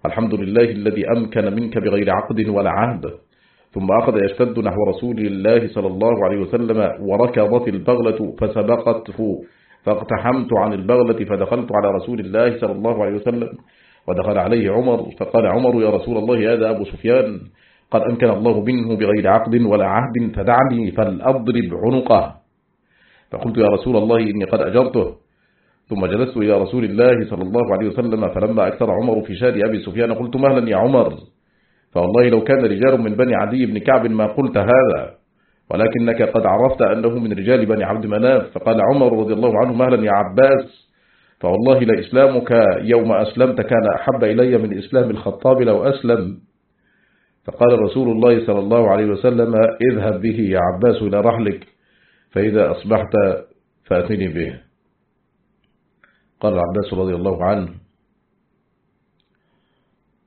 الحمد لله الذي أمكن منك بغير عقد ولا عهد. ثم أخذ يشتد نحو رسول الله صلى الله عليه وسلم وركضت البغلة فسبقته فاقتحمت عن البغلة فدخلت على رسول الله صلى الله عليه وسلم ودخل عليه عمر فقال عمر يا رسول الله هذا أبو سفيان قد أمكن الله منه بغير عقد ولا عهد فدعني فلأضرب عنقه. فقلت يا رسول الله إني قد أجرته. ثم جلست إلى رسول الله صلى الله عليه وسلم فلما أكثر عمر في شاد أبي سفيان قلت مهلا يا عمر فوالله لو كان رجال من بني عدي بن كعب ما قلت هذا ولكنك قد عرفت أنه من رجال بني عبد مناف. فقال عمر رضي الله عنه مهلا يا عباس فوالله لإسلامك يوم أسلمت كان أحب إلي من إسلام الخطاب لو أسلم. فقال رسول الله صلى الله عليه وسلم اذهب به يا عباس إلى رحلك فإذا أصبحت فأتني به. قال العباس رضي الله عنه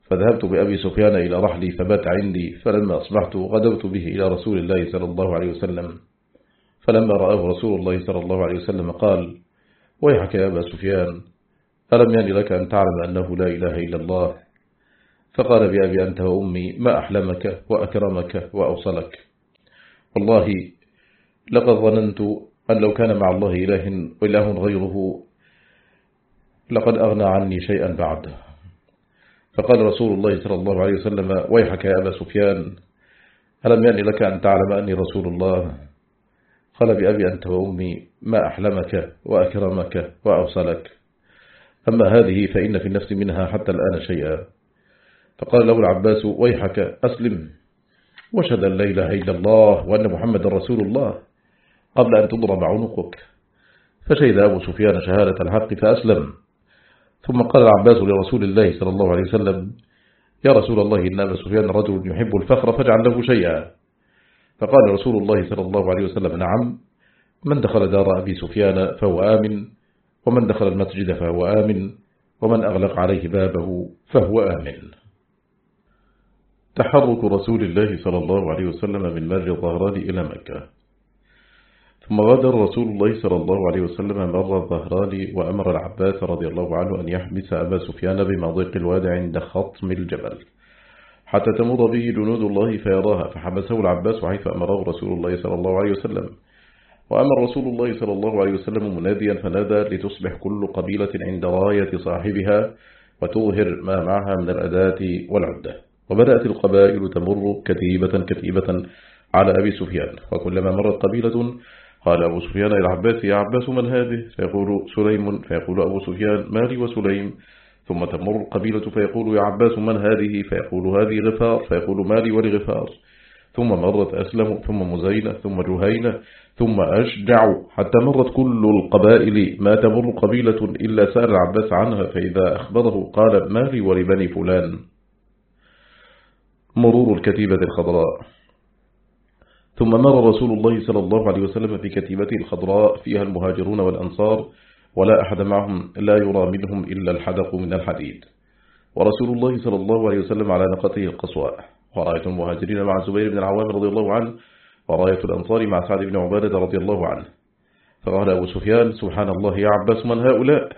فذهبت بأبي سفيان إلى رحلي فبات عندي فلما أصبحت غدوت به إلى رسول الله صلى الله عليه وسلم. فلما رآه رسول الله صلى الله عليه وسلم قال ويحك يا أبا سفيان ألم يعني لك أن تعلم أنه لا إله إلا الله؟ فقال بأبي أنت وأمي ما أحلمك وأكرمك وأوصلك؟ والله لقد ظننت أن لو كان مع الله إله وإله غيره لقد أغنى عني شيئا بعد فقال رسول الله صلى الله عليه وسلم ويحك يا أبا سفيان ألم يعني لك أن تعلم أني رسول الله؟ قال بأبي أنت وأمي ما أحلمك وأكرمك وأوصلك. أما هذه فإن في النفس منها حتى الآن شيئا. فقال له العباس ويحك أسلم. وشهد إله إلا الله وأن محمد رسول الله قبل أن تضرب عنقك. فشهد أبو سفيان شهادة الحق فأسلم. ثم قال العباس لرسول الله صلى الله عليه وسلم يا رسول الله إن أبا سفيان رجل يحب الفخر فاجعل له شيئا. فقال رسول الله صلى الله عليه وسلم نعم من دخل دار أبي سفيان فهو آمن ومن دخل المسجد فهو آمن ومن أغلق عليه بابه فهو آمن. تحرك رسول الله صلى الله عليه وسلم من مر الظهران إلى مكة. ثم غادر رسول الله صلى الله عليه وسلم مر الظهران وأمر العباس رضي الله عنه أن يحبس أبا سفيان بمضيق الواد عند خطم الجبل. حتى تمر به جنود الله فيراها فحبسه العباس حيث أمره رسول الله صلى الله عليه وسلم. وأمر رسول الله صلى الله عليه وسلم مناديا فنادى لتصبح كل قبيلة عند راية صاحبها وتظهر ما معها من الأداة والعدة. وبدأت القبائل تمر كتيبة كتيبة على أبي سفيان وكلما مرت قبيلة قال أبو سفيان إلى عباس يا عباس من هذه؟ فيقول سليم فيقول أبو سفيان مالي وسليم؟ ثم تمر القبيلة فيقول يا عباس من هذه؟ فيقول هذه غفار. فيقول مالي ولغفار. ثم مرت أسلم ثم مزينة ثم جهينة ثم أشجع. حتى مرت كل القبائل ما تمر قبيلة إلا سأل العباس عنها فإذا أخبره قال مالي ولبني فلان. مرور الكتيبة الخضراء. ثم مر رسول الله صلى الله عليه وسلم في كتيبته الخضراء فيها المهاجرون والأنصار ولا أحد معهم لا يرى منهم إلا الحدق من الحديد. ورسول الله صلى الله عليه وسلم على نقته القصواء وراية المهاجرين مع زبير بن العوام رضي الله عنه وراية الأنصار مع سعد بن عبادة رضي الله عنه. فقال أبو سفيان سبحان الله يا عباس من هؤلاء؟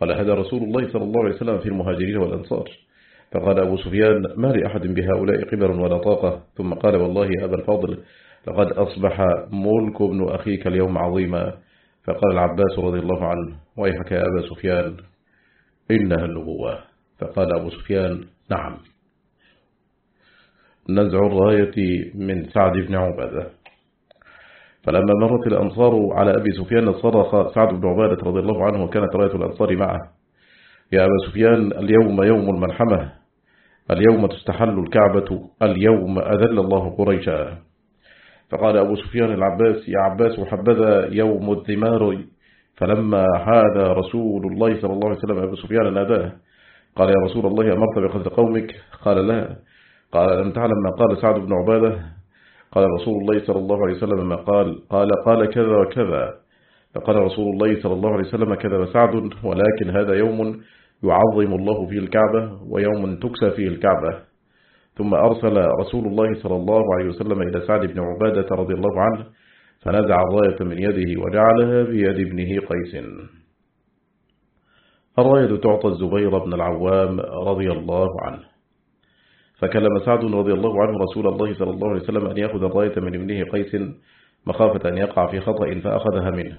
قال هذا رسول الله صلى الله عليه وسلم في المهاجرين والأنصار. فقال أبو سفيان ما لأحد بهؤلاء قبر ولا طاقة. ثم قال والله أبا الفضل لقد أصبح ملك ابن أخيك اليوم عظيما. فقال العباس رضي الله عنه ويحك يا أبا سفيان إنها النبوة. فقال أبو سفيان نعم. نزع الراية من سعد بن عبادة. فلما مرت الأنصار على أبي سفيان صرخ سعد بن عبادة رضي الله عنه وكانت راية الأنصار معه. يا أبا سفيان اليوم يوم الملحمة. اليوم تستحل الكعبة اليوم أذل الله قريشا. فقال أبو سفيان العباس يا عباس وحبذا يوم الثمار. فلما هذا رسول الله صلى الله عليه وسلم أبو سفيان ناداه قال يا رسول الله أمرت بقتل قومك؟ قال لا. قال لم تعلم ما قال سعد بن عبادة؟ قال رسول الله صلى الله عليه وسلم ما قال؟ قال قال كذا وكذا. فقال رسول الله صلى الله عليه وسلم كذا سعد ولكن هذا يوم يعظم الله فيه الكعبة ويوم تكسى فيه الكعبة. ثم أرسل رسول الله صلى الله عليه وسلم إلى سعد بن عبادة رضي الله عنه فنزع الراية من يده وجعلها بيد ابنه قيس. الراية تعطى الزبير بن العوام رضي الله عنه. فكلم سعد رضي الله عنه رسول الله صلى الله عليه وسلم أن يأخذ الراية من ابنه قيس مخافة أن يقع في خطأ فأخذها منه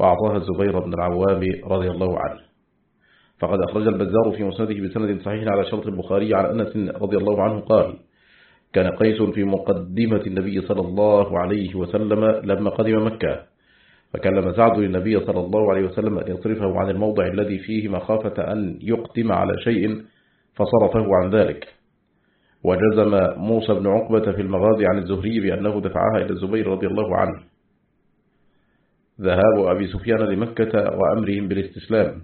وأعطاها الزبير بن العوام رضي الله عنه. فقد أخرج البزار في مسنده بسند صحيح على شرط البخاري على أنس رضي الله عنه قال كان قيس في مقدمة النبي صلى الله عليه وسلم لما قدم مكة فكلم سعد للنبي صلى الله عليه وسلم أن يصرفه عن الموضع الذي فيه مخافة أن يقدم على شيء فصرفه عن ذلك. وجزم موسى بن عقبة في المغازي عن الزهري بأنه دفعها إلى الزبير رضي الله عنه. ذهاب أبي سفيان لمكة وأمرهم بالاستسلام.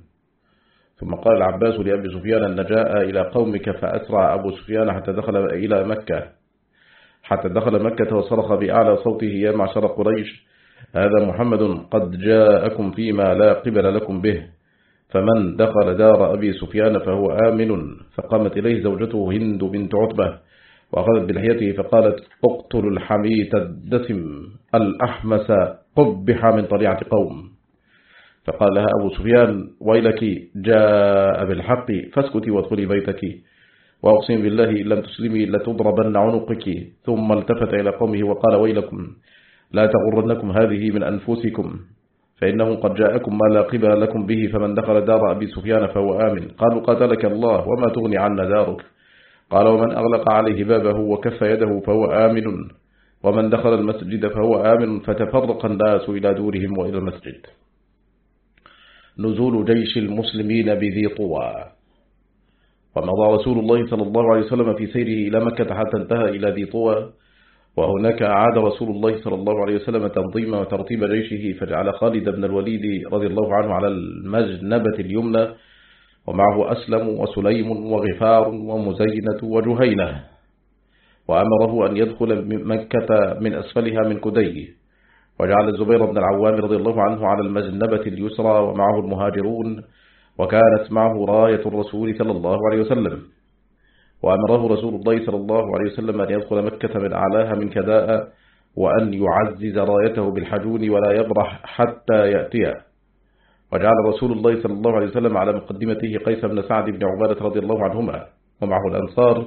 ثم قال العباس لأبي سفيان أن جاء إلى قومك فأسرع أبو سفيان حتى دخل إلى مكة. حتى دخل مكة وصرخ بأعلى صوته يا معشر قريش هذا محمد قد جاءكم فيما لا قبل لكم به. فمن دخل دار أبي سفيان فهو آمن فقامت إليه زوجته هند بنت عتبة وأخذت بلحيته فقالت اقتل الحميت الدسم الأحمس قبح من طليعة قوم. فقال لها أبو سفيان ويلك جاء بالحق فاسكتي وادخلي بيتك. وأقسم بالله إن لم تسلمي لتضربن عنقك. ثم التفت إلى قومه وقال ويلكم لا تغرنكم هذه من أنفسكم فإنه قد جاءكم ما لا قبل لكم به فمن دخل دار أبي سفيان فهو آمن. قالوا قتلك الله وما تغني عنا دارك. قال ومن أغلق عليه بابه وكف يده فهو آمن ومن دخل المسجد فهو آمن فتفرق الناس إلى دورهم وإلى المسجد. نزول جيش المسلمين بذي طوى ومضى رسول الله صلى الله عليه وسلم في سيره إلى مكة حتى انتهى إلى ذي طوى وهناك أعاد رسول الله صلى الله عليه وسلم تنظيم وترتيب جيشه فجعل خالد بن الوليد رضي الله عنه على المجنبة اليمنى ومعه أسلم وسليم وغفار ومزينة وجهينة. وأمره أن يدخل مكة من أسفلها من كدي وجعل الزبير بن العوام رضي الله عنه على المجنبة اليسرى ومعه المهاجرون وكانت معه راية الرسول صلى الله عليه وسلم. وأمره رسول الله صلى الله عليه وسلم أن يدخل مكة من أعلاها من كداء وأن يعزز رايته بالحجون ولا يبرح حتى يأتيه وجعل رسول الله صلى الله عليه وسلم على مقدمته قيس بن سعد بن عبادة رضي الله عنهما ومعه الأنصار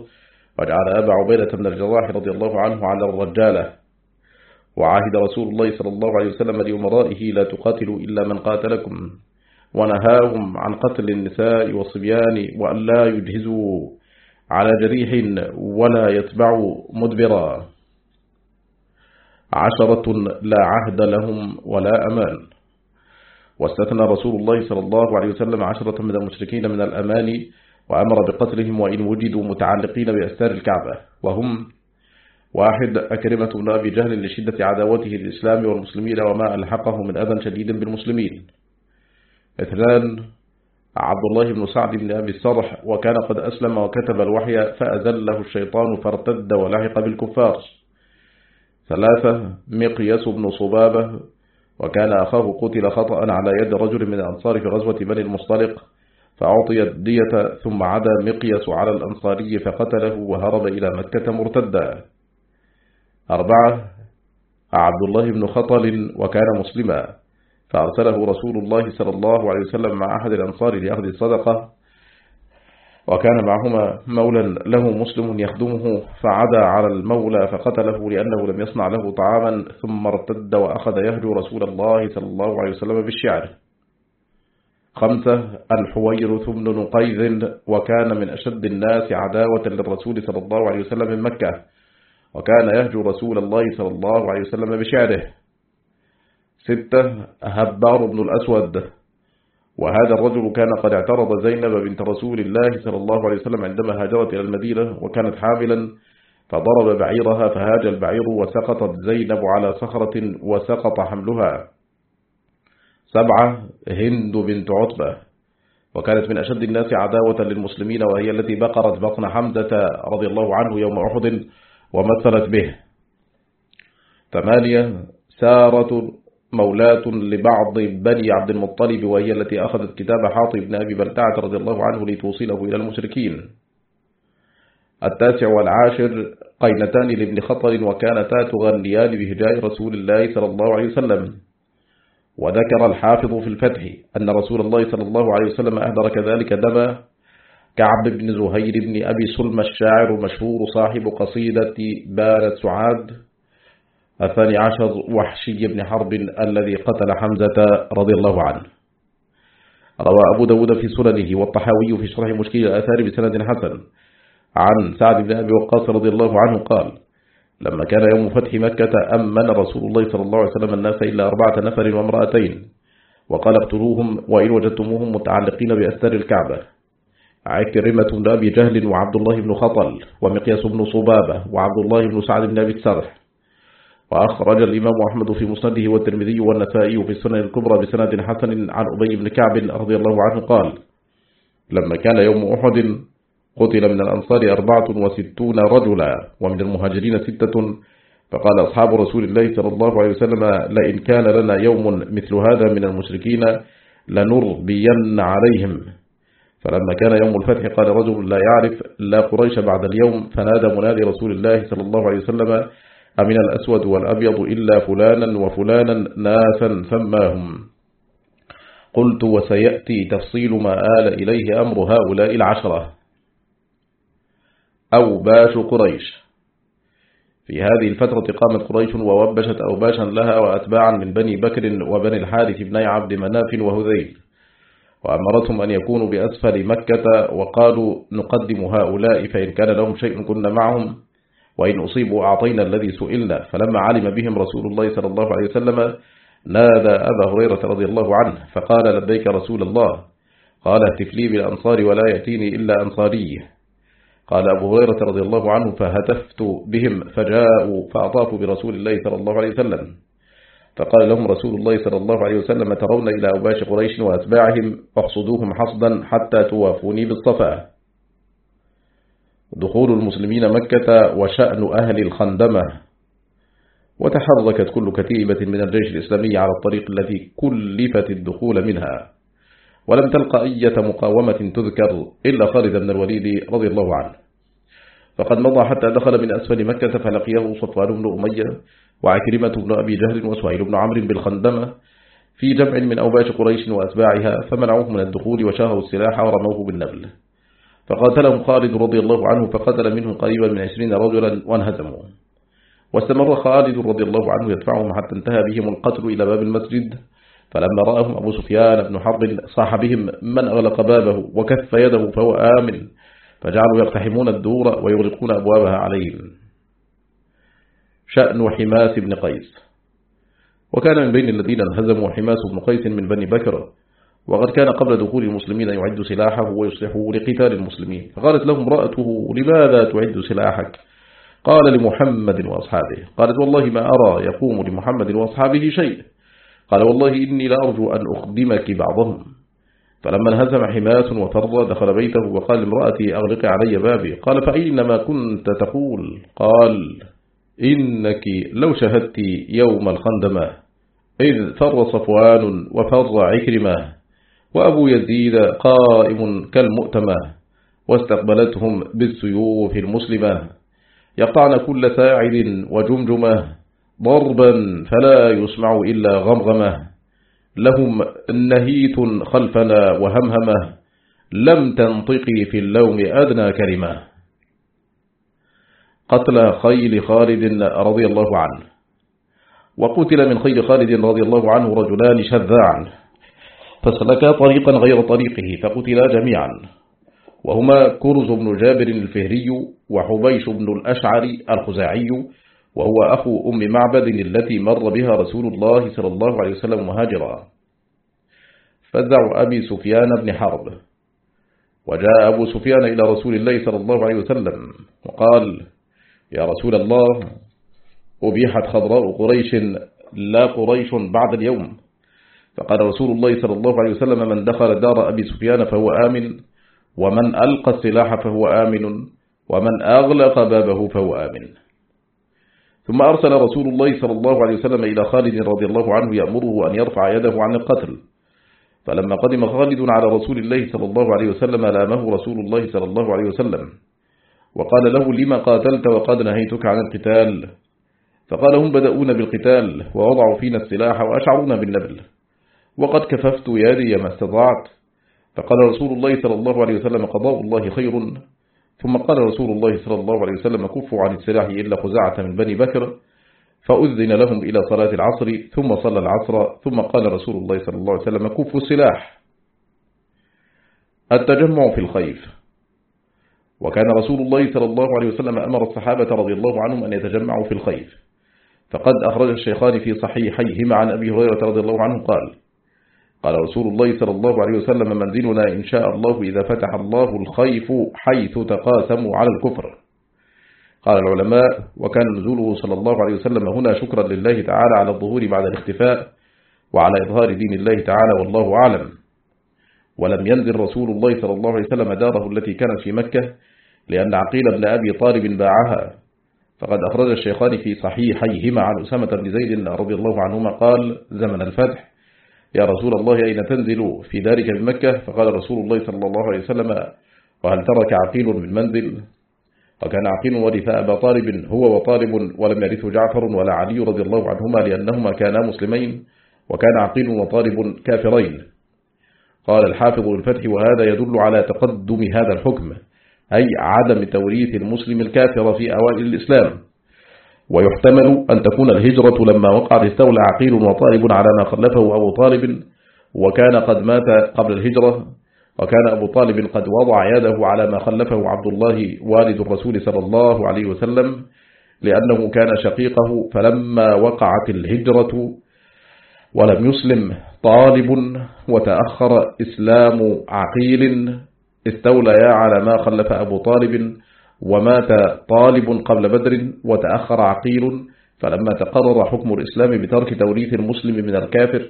وجعل أبا عبيدة بن الجراح رضي الله عنه على الرجالة. وعاهد رسول الله صلى الله عليه وسلم لأمرائه لا تقاتلوا إلا من قاتلكم. ونهاهم عن قتل النساء والصبيان وأن لا يجهزوا على جريح ولا يتبعوا مدبرا. عشرة لا عهد لهم ولا أمان. واستثنى رسول الله صلى الله عليه وسلم عشرة من المشركين من الأمان وأمر بقتلهم وإن وجدوا متعلقين بأستار الكعبة. وهم واحد أكرمة بن أبي جهل لشدة عداوته للإسلام والمسلمين وما ألحقه من أذى شديد بالمسلمين. اثنان عبد الله بن سعد بن أبي الصرح وكان قد أسلم وكتب الوحي فأذله الشيطان فارتد ولحق بالكفار. ثلاثة مقياس بن صبابة وكان أخاه قتل خطأ على يد رجل من الأنصار في غزوة بني المصطلق فأعطي الدية ثم عدا مقياس على الأنصاري فقتله وهرب إلى مكة مرتدا. أربعة عبد الله بن خطل وكان مسلما فأرسله رسول الله صلى الله عليه وسلم مع أحد الأنصار لأخذ الصدقة وكان معهما مولا له مسلم يخدمه فعدى على المولى فقتله لأنه لم يصنع له طعاما ثم ارتد وأخذ يهجو رسول الله صلى الله عليه وسلم بالشعر. خمسة الحويرث بن نقيذ وكان من أشد الناس عداوة للرسول صلى الله عليه وسلم من مكة. وكان يهجو رسول الله صلى الله عليه وسلم بشعره. ستة هبار بن الأسود. وهذا الرجل كان قد اعترض زينب بنت رسول الله صلى الله عليه وسلم عندما هاجرت إلى المدينة وكانت حاملا فضرب بعيرها فهاج البعير وسقطت زينب على صخرة وسقط حملها. سبعة هند بنت عتبة. وكانت من أشد الناس عداوة للمسلمين وهي التي بقرت بطن حمزة رضي الله عنه يوم أحد. ومثلت به. ثمانية سارة مولاة لبعض بني عبد المطلب وهي التي أخذت كتاب حاطب بن أبي بلتعة رضي الله عنه لتوصله إلى المشركين. التاسع والعاشر قينتان لابن خطر وكانتا تغنيان بهجاء رسول الله صلى الله عليه وسلم. وذكر الحافظ في الفتح أن رسول الله صلى الله عليه وسلم أهدر كذلك دم كعب بن زهير بن أبي سلم الشاعر المشهور صاحب قصيدة بارة سعاد الثاني عشر وحشي بن حرب الذي قتل حمزة رضي الله عنه. روى أبو داود في سننه والطحاوي في شرح مشكل الآثار بسند حسن. عن سعد بن أبي وقاص رضي الله عنه قال لما كان يوم فتح مكة أمن رسول الله صلى الله عليه وسلم الناس إلا أربعة نفر وامرأتين وقال اقتلوهم وإن وجدتموهم متعلقين بأستار الكعبة. عكرمة بن أبي جهل وعبد الله بن خطل ومقياس بن صبابة وعبد الله بن سعد بن أبي السرح. وأخرج الإمام أحمد في مسنده والترمذي والنسائي في السنن الكبرى بسند حسن عن أبي بن كعب رضي الله عنه قال لما كان يوم أحد قتل من الأنصار أربعة وستون رجلا ومن المهاجرين ستة فقال أصحاب رسول الله صلى الله عليه وسلم لئن كان لنا يوم مثل هذا من المشركين لنربين عليهم. فلما كان يوم الفتح قال رجل لا يعرف لا قريش بعد اليوم فنادى منادي رسول الله صلى الله عليه وسلم أمن الأسود والأبيض إلا فلانا وفلانا ناسا سماهم. قلت وسيأتي تفصيل ما آل إليه أمر هؤلاء العشرة. أو باش قريش. في هذه الفترة قامت قريش ووبشت أوباشا لها وأتباعا من بني بكر وبني الحارث بن عبد مناف وهذيل. وأمرتهم أن يكونوا بأسفل مكة وقالوا نقدم هؤلاء فإن كان لهم شيء كنا معهم وإن أصيبوا أعطينا الذي سئلنا. فلما علم بهم رسول الله صلى الله عليه وسلم نادى أبا هريرة رضي الله عنه فقال لبيك رسول الله. قال اهتف لي بالأنصار ولا يأتيني إلا أنصاريه قال أبو هريرة رضي الله عنه فهتفت بهم فجاءوا فأطافوا برسول الله صلى الله عليه وسلم. فقال لهم رسول الله صلى الله عليه وسلم ترون إلى أباش قريش وأتباعهم احصدوهم حصدا حتى توافوني بالصفا. دخول المسلمين مكة وشأن أهل الخندمة. وتحركت كل كتيبة من الجيش الإسلامي على الطريق الذي كلفت الدخول منها. ولم تلق أية مقاومة تذكر إلا خالد بن الوليد رضي الله عنه. فقد مضى حتى دخل من أسفل مكة فلقيه صفوان بن أمية وعكرمة بن أبي جهل وسهيل بن عمرو بالخندمة في جمع من أوباش قريش وأتباعها فمنعوه من الدخول وشاهوا السلاح ورموه بالنبل. فقاتلهم خالد رضي الله عنه فقتل منهم قريبا من عشرين رجلا وانهزموا. واستمر خالد رضي الله عنه يدفعهم حتى انتهى بهم القتل إلى باب المسجد فلما رأهم أبو سفيان بن حرب صاح بهم من أغلق بابه وكف يده فهو آمن فجعلوا يقتحمون الدور ويغلقون أبوابها عليهم. شأن حماس بن قيس. وكان من بين الذين انهزموا حماس بن قيس من بني بكر. وقد كان قبل دخول المسلمين يعد سلاحه ويصلحه لقتال المسلمين. فقالت له امرأته لماذا تعد سلاحك؟ قال لمحمد وأصحابه. قالت والله ما أرى يقوم لمحمد وأصحابه شيء. قال والله إني لأرجو أن أخدمك بعضهم. فلما انهزم حماس وفر دخل بيته وقال لامرأتي أغلق علي بابي. قال فأينما كنت تقول؟ قال إنك لو شهدت يوم الخندمة إذ فر صفوان وفر عكرمة وأبو يزيد قائم كالمؤتمة واستقبلتهم بالسيوف المسلمة. يقطعن كل ساعد وجمجمة ضربا فلا يسمع إلا غمغمة. لهم نهيت خلفنا وهمهمة لم تنطقي في اللوم أدنى كلمة. قتل خيل خالد رضي الله عنه. وقتل من خيل خالد رضي الله عنه رجلان شذاعا. فسلكا طريقا غير طريقه فقتلا جميعا. وهما كرز بن جابر الفهري وحبيش بن الأشعري الخزاعي وهو أخو أم معبد التي مر بها رسول الله صلى الله عليه وسلم مهاجرا. فزع أبي سفيان بن حرب. وجاء أبو سفيان إلى رسول الله صلى الله عليه وسلم وقال يا رسول الله أبيحت خضراء قريش لا قريش بعد اليوم. فقال رسول الله صلى الله عليه وسلم من دخل دار أبي سفيان فهو آمن ومن ألقى السلاح فهو آمن ومن أغلق بابه فهو آمن. ثم أرسل رسول الله صلى الله عليه وسلم إلى خالد رضي الله عنه يأمره أن يرفع يده عن القتل. فلما قدم خالد على رسول الله صلى الله عليه وسلم لامه رسول الله صلى الله عليه وسلم. وقال له لما قاتلت وقد نهيتك عن القتال؟ فقال هم بدأون بالقتال ووضعوا فينا السلاح وأشعرون بالنبل. وقد كففت يدي ما استطعت. فقال رسول الله صلى الله عليه وسلم قضاء الله خير. ثم قال رسول الله صلى الله عليه وسلم كفوا عن السلاح إلا خزاعة من بني بكر. فأذن لهم إلى صلاة العصر ثم صلى العصر ثم قال رسول الله صلى الله عليه وسلم كفوا السلاح. التجمع في الخيف. وكان رسول الله صلى الله عليه وسلم أمر الصحابة رضي الله عنهم أن يتجمعوا في الخيف فقد أخرج الشيخان في صحيحيهما عن أبي هريرة رضي الله عنه قال قال رسول الله صلى الله عليه وسلم منزلنا إن شاء الله إذا فتح الله الخيف حيث تقاسموا على الكفر. قال العلماء وكان نزوله صلى الله عليه وسلم هنا شكرا لله تعالى على الظهور بعد الاختفاء وعلى إظهار دين الله تعالى والله أعلم. ولم ينزل رسول الله صلى الله عليه وسلم داره التي كانت في مكة لأن عقيل بن أبي طالب باعها. فقد أخرج الشيخان في صحيحيهما عن أسامة بن زيد رضي الله عنهما قال زمن الفتح. يا رسول الله أين تنزل في ذلك بمكة فقال رسول الله صلى الله عليه وسلم وهل ترك عقيل من منزل؟ وكان عقيل ورث أبا طالب هو وطالب ولم يرثه جعفر ولا علي رضي الله عنهما لأنهما كانا مسلمين. وكان عقيل وطالب كافرين. قال الحافظ الفتح وهذا يدل على تقدم هذا الحكم أي عدم توريث المسلم الكافر في أوائل الإسلام. ويحتمل أن تكون الهجرة لما وقعت استولى عقيل وطالب على ما خلفه أبو طالب وكان قد مات قبل الهجرة وكان أبو طالب قد وضع يده على ما خلفه عبد الله والد الرسول صلى الله عليه وسلم لأنه كان شقيقه فلما وقعت الهجرة ولم يسلم طالب وتأخر إسلام عقيل. استوليا على ما خلف أبو طالب ومات طالب قبل بدر وتأخر عقيل. فلما تقرر حكم الإسلام بترك توريث المسلم من الكافر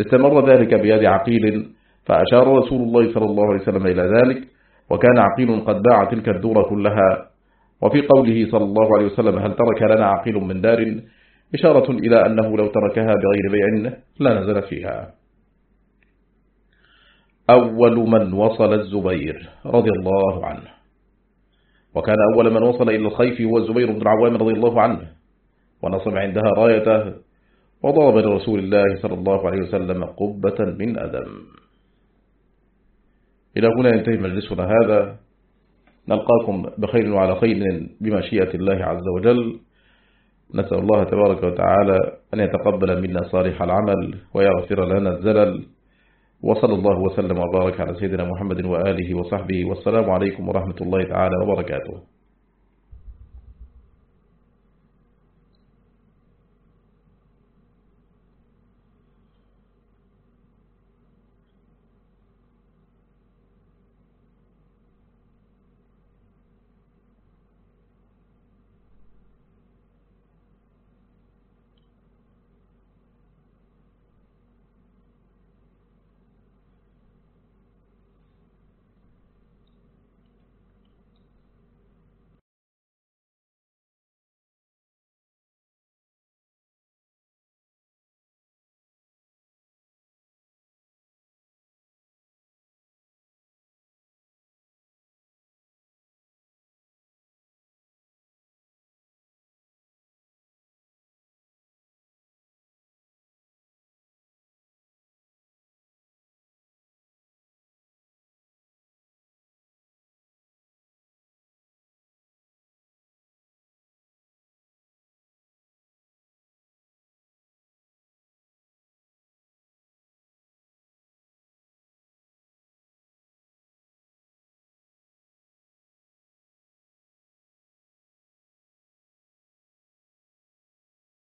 استمر ذلك بيد عقيل. فأشار رسول الله صلى الله عليه وسلم إلى ذلك وكان عقيل قد باع تلك الدور كلها. وفي قوله صلى الله عليه وسلم هل ترك لنا عقيل من دار؟ إشارة إلى أنه لو تركها بغير بيع لا نزل فيها. أول من وصل الزبير رضي الله عنه. وكان أول من وصل إلى الخيف هو الزبير بن العوام رضي الله عنه. ونصب عندها رايته وضرب لرسول الله صلى الله عليه وسلم قبة من أدم. إلى هنا ينتهي مجلسنا هذا. نلقاكم بخير وعلى خير بمشيئة الله عز وجل. نسأل الله تبارك وتعالى أن يتقبل منا صالح العمل ويغفر لنا الزلل. وصلى الله وسلم وبارك على سيدنا محمد وآله وصحبه والسلام عليكم ورحمة الله تعالى وبركاته.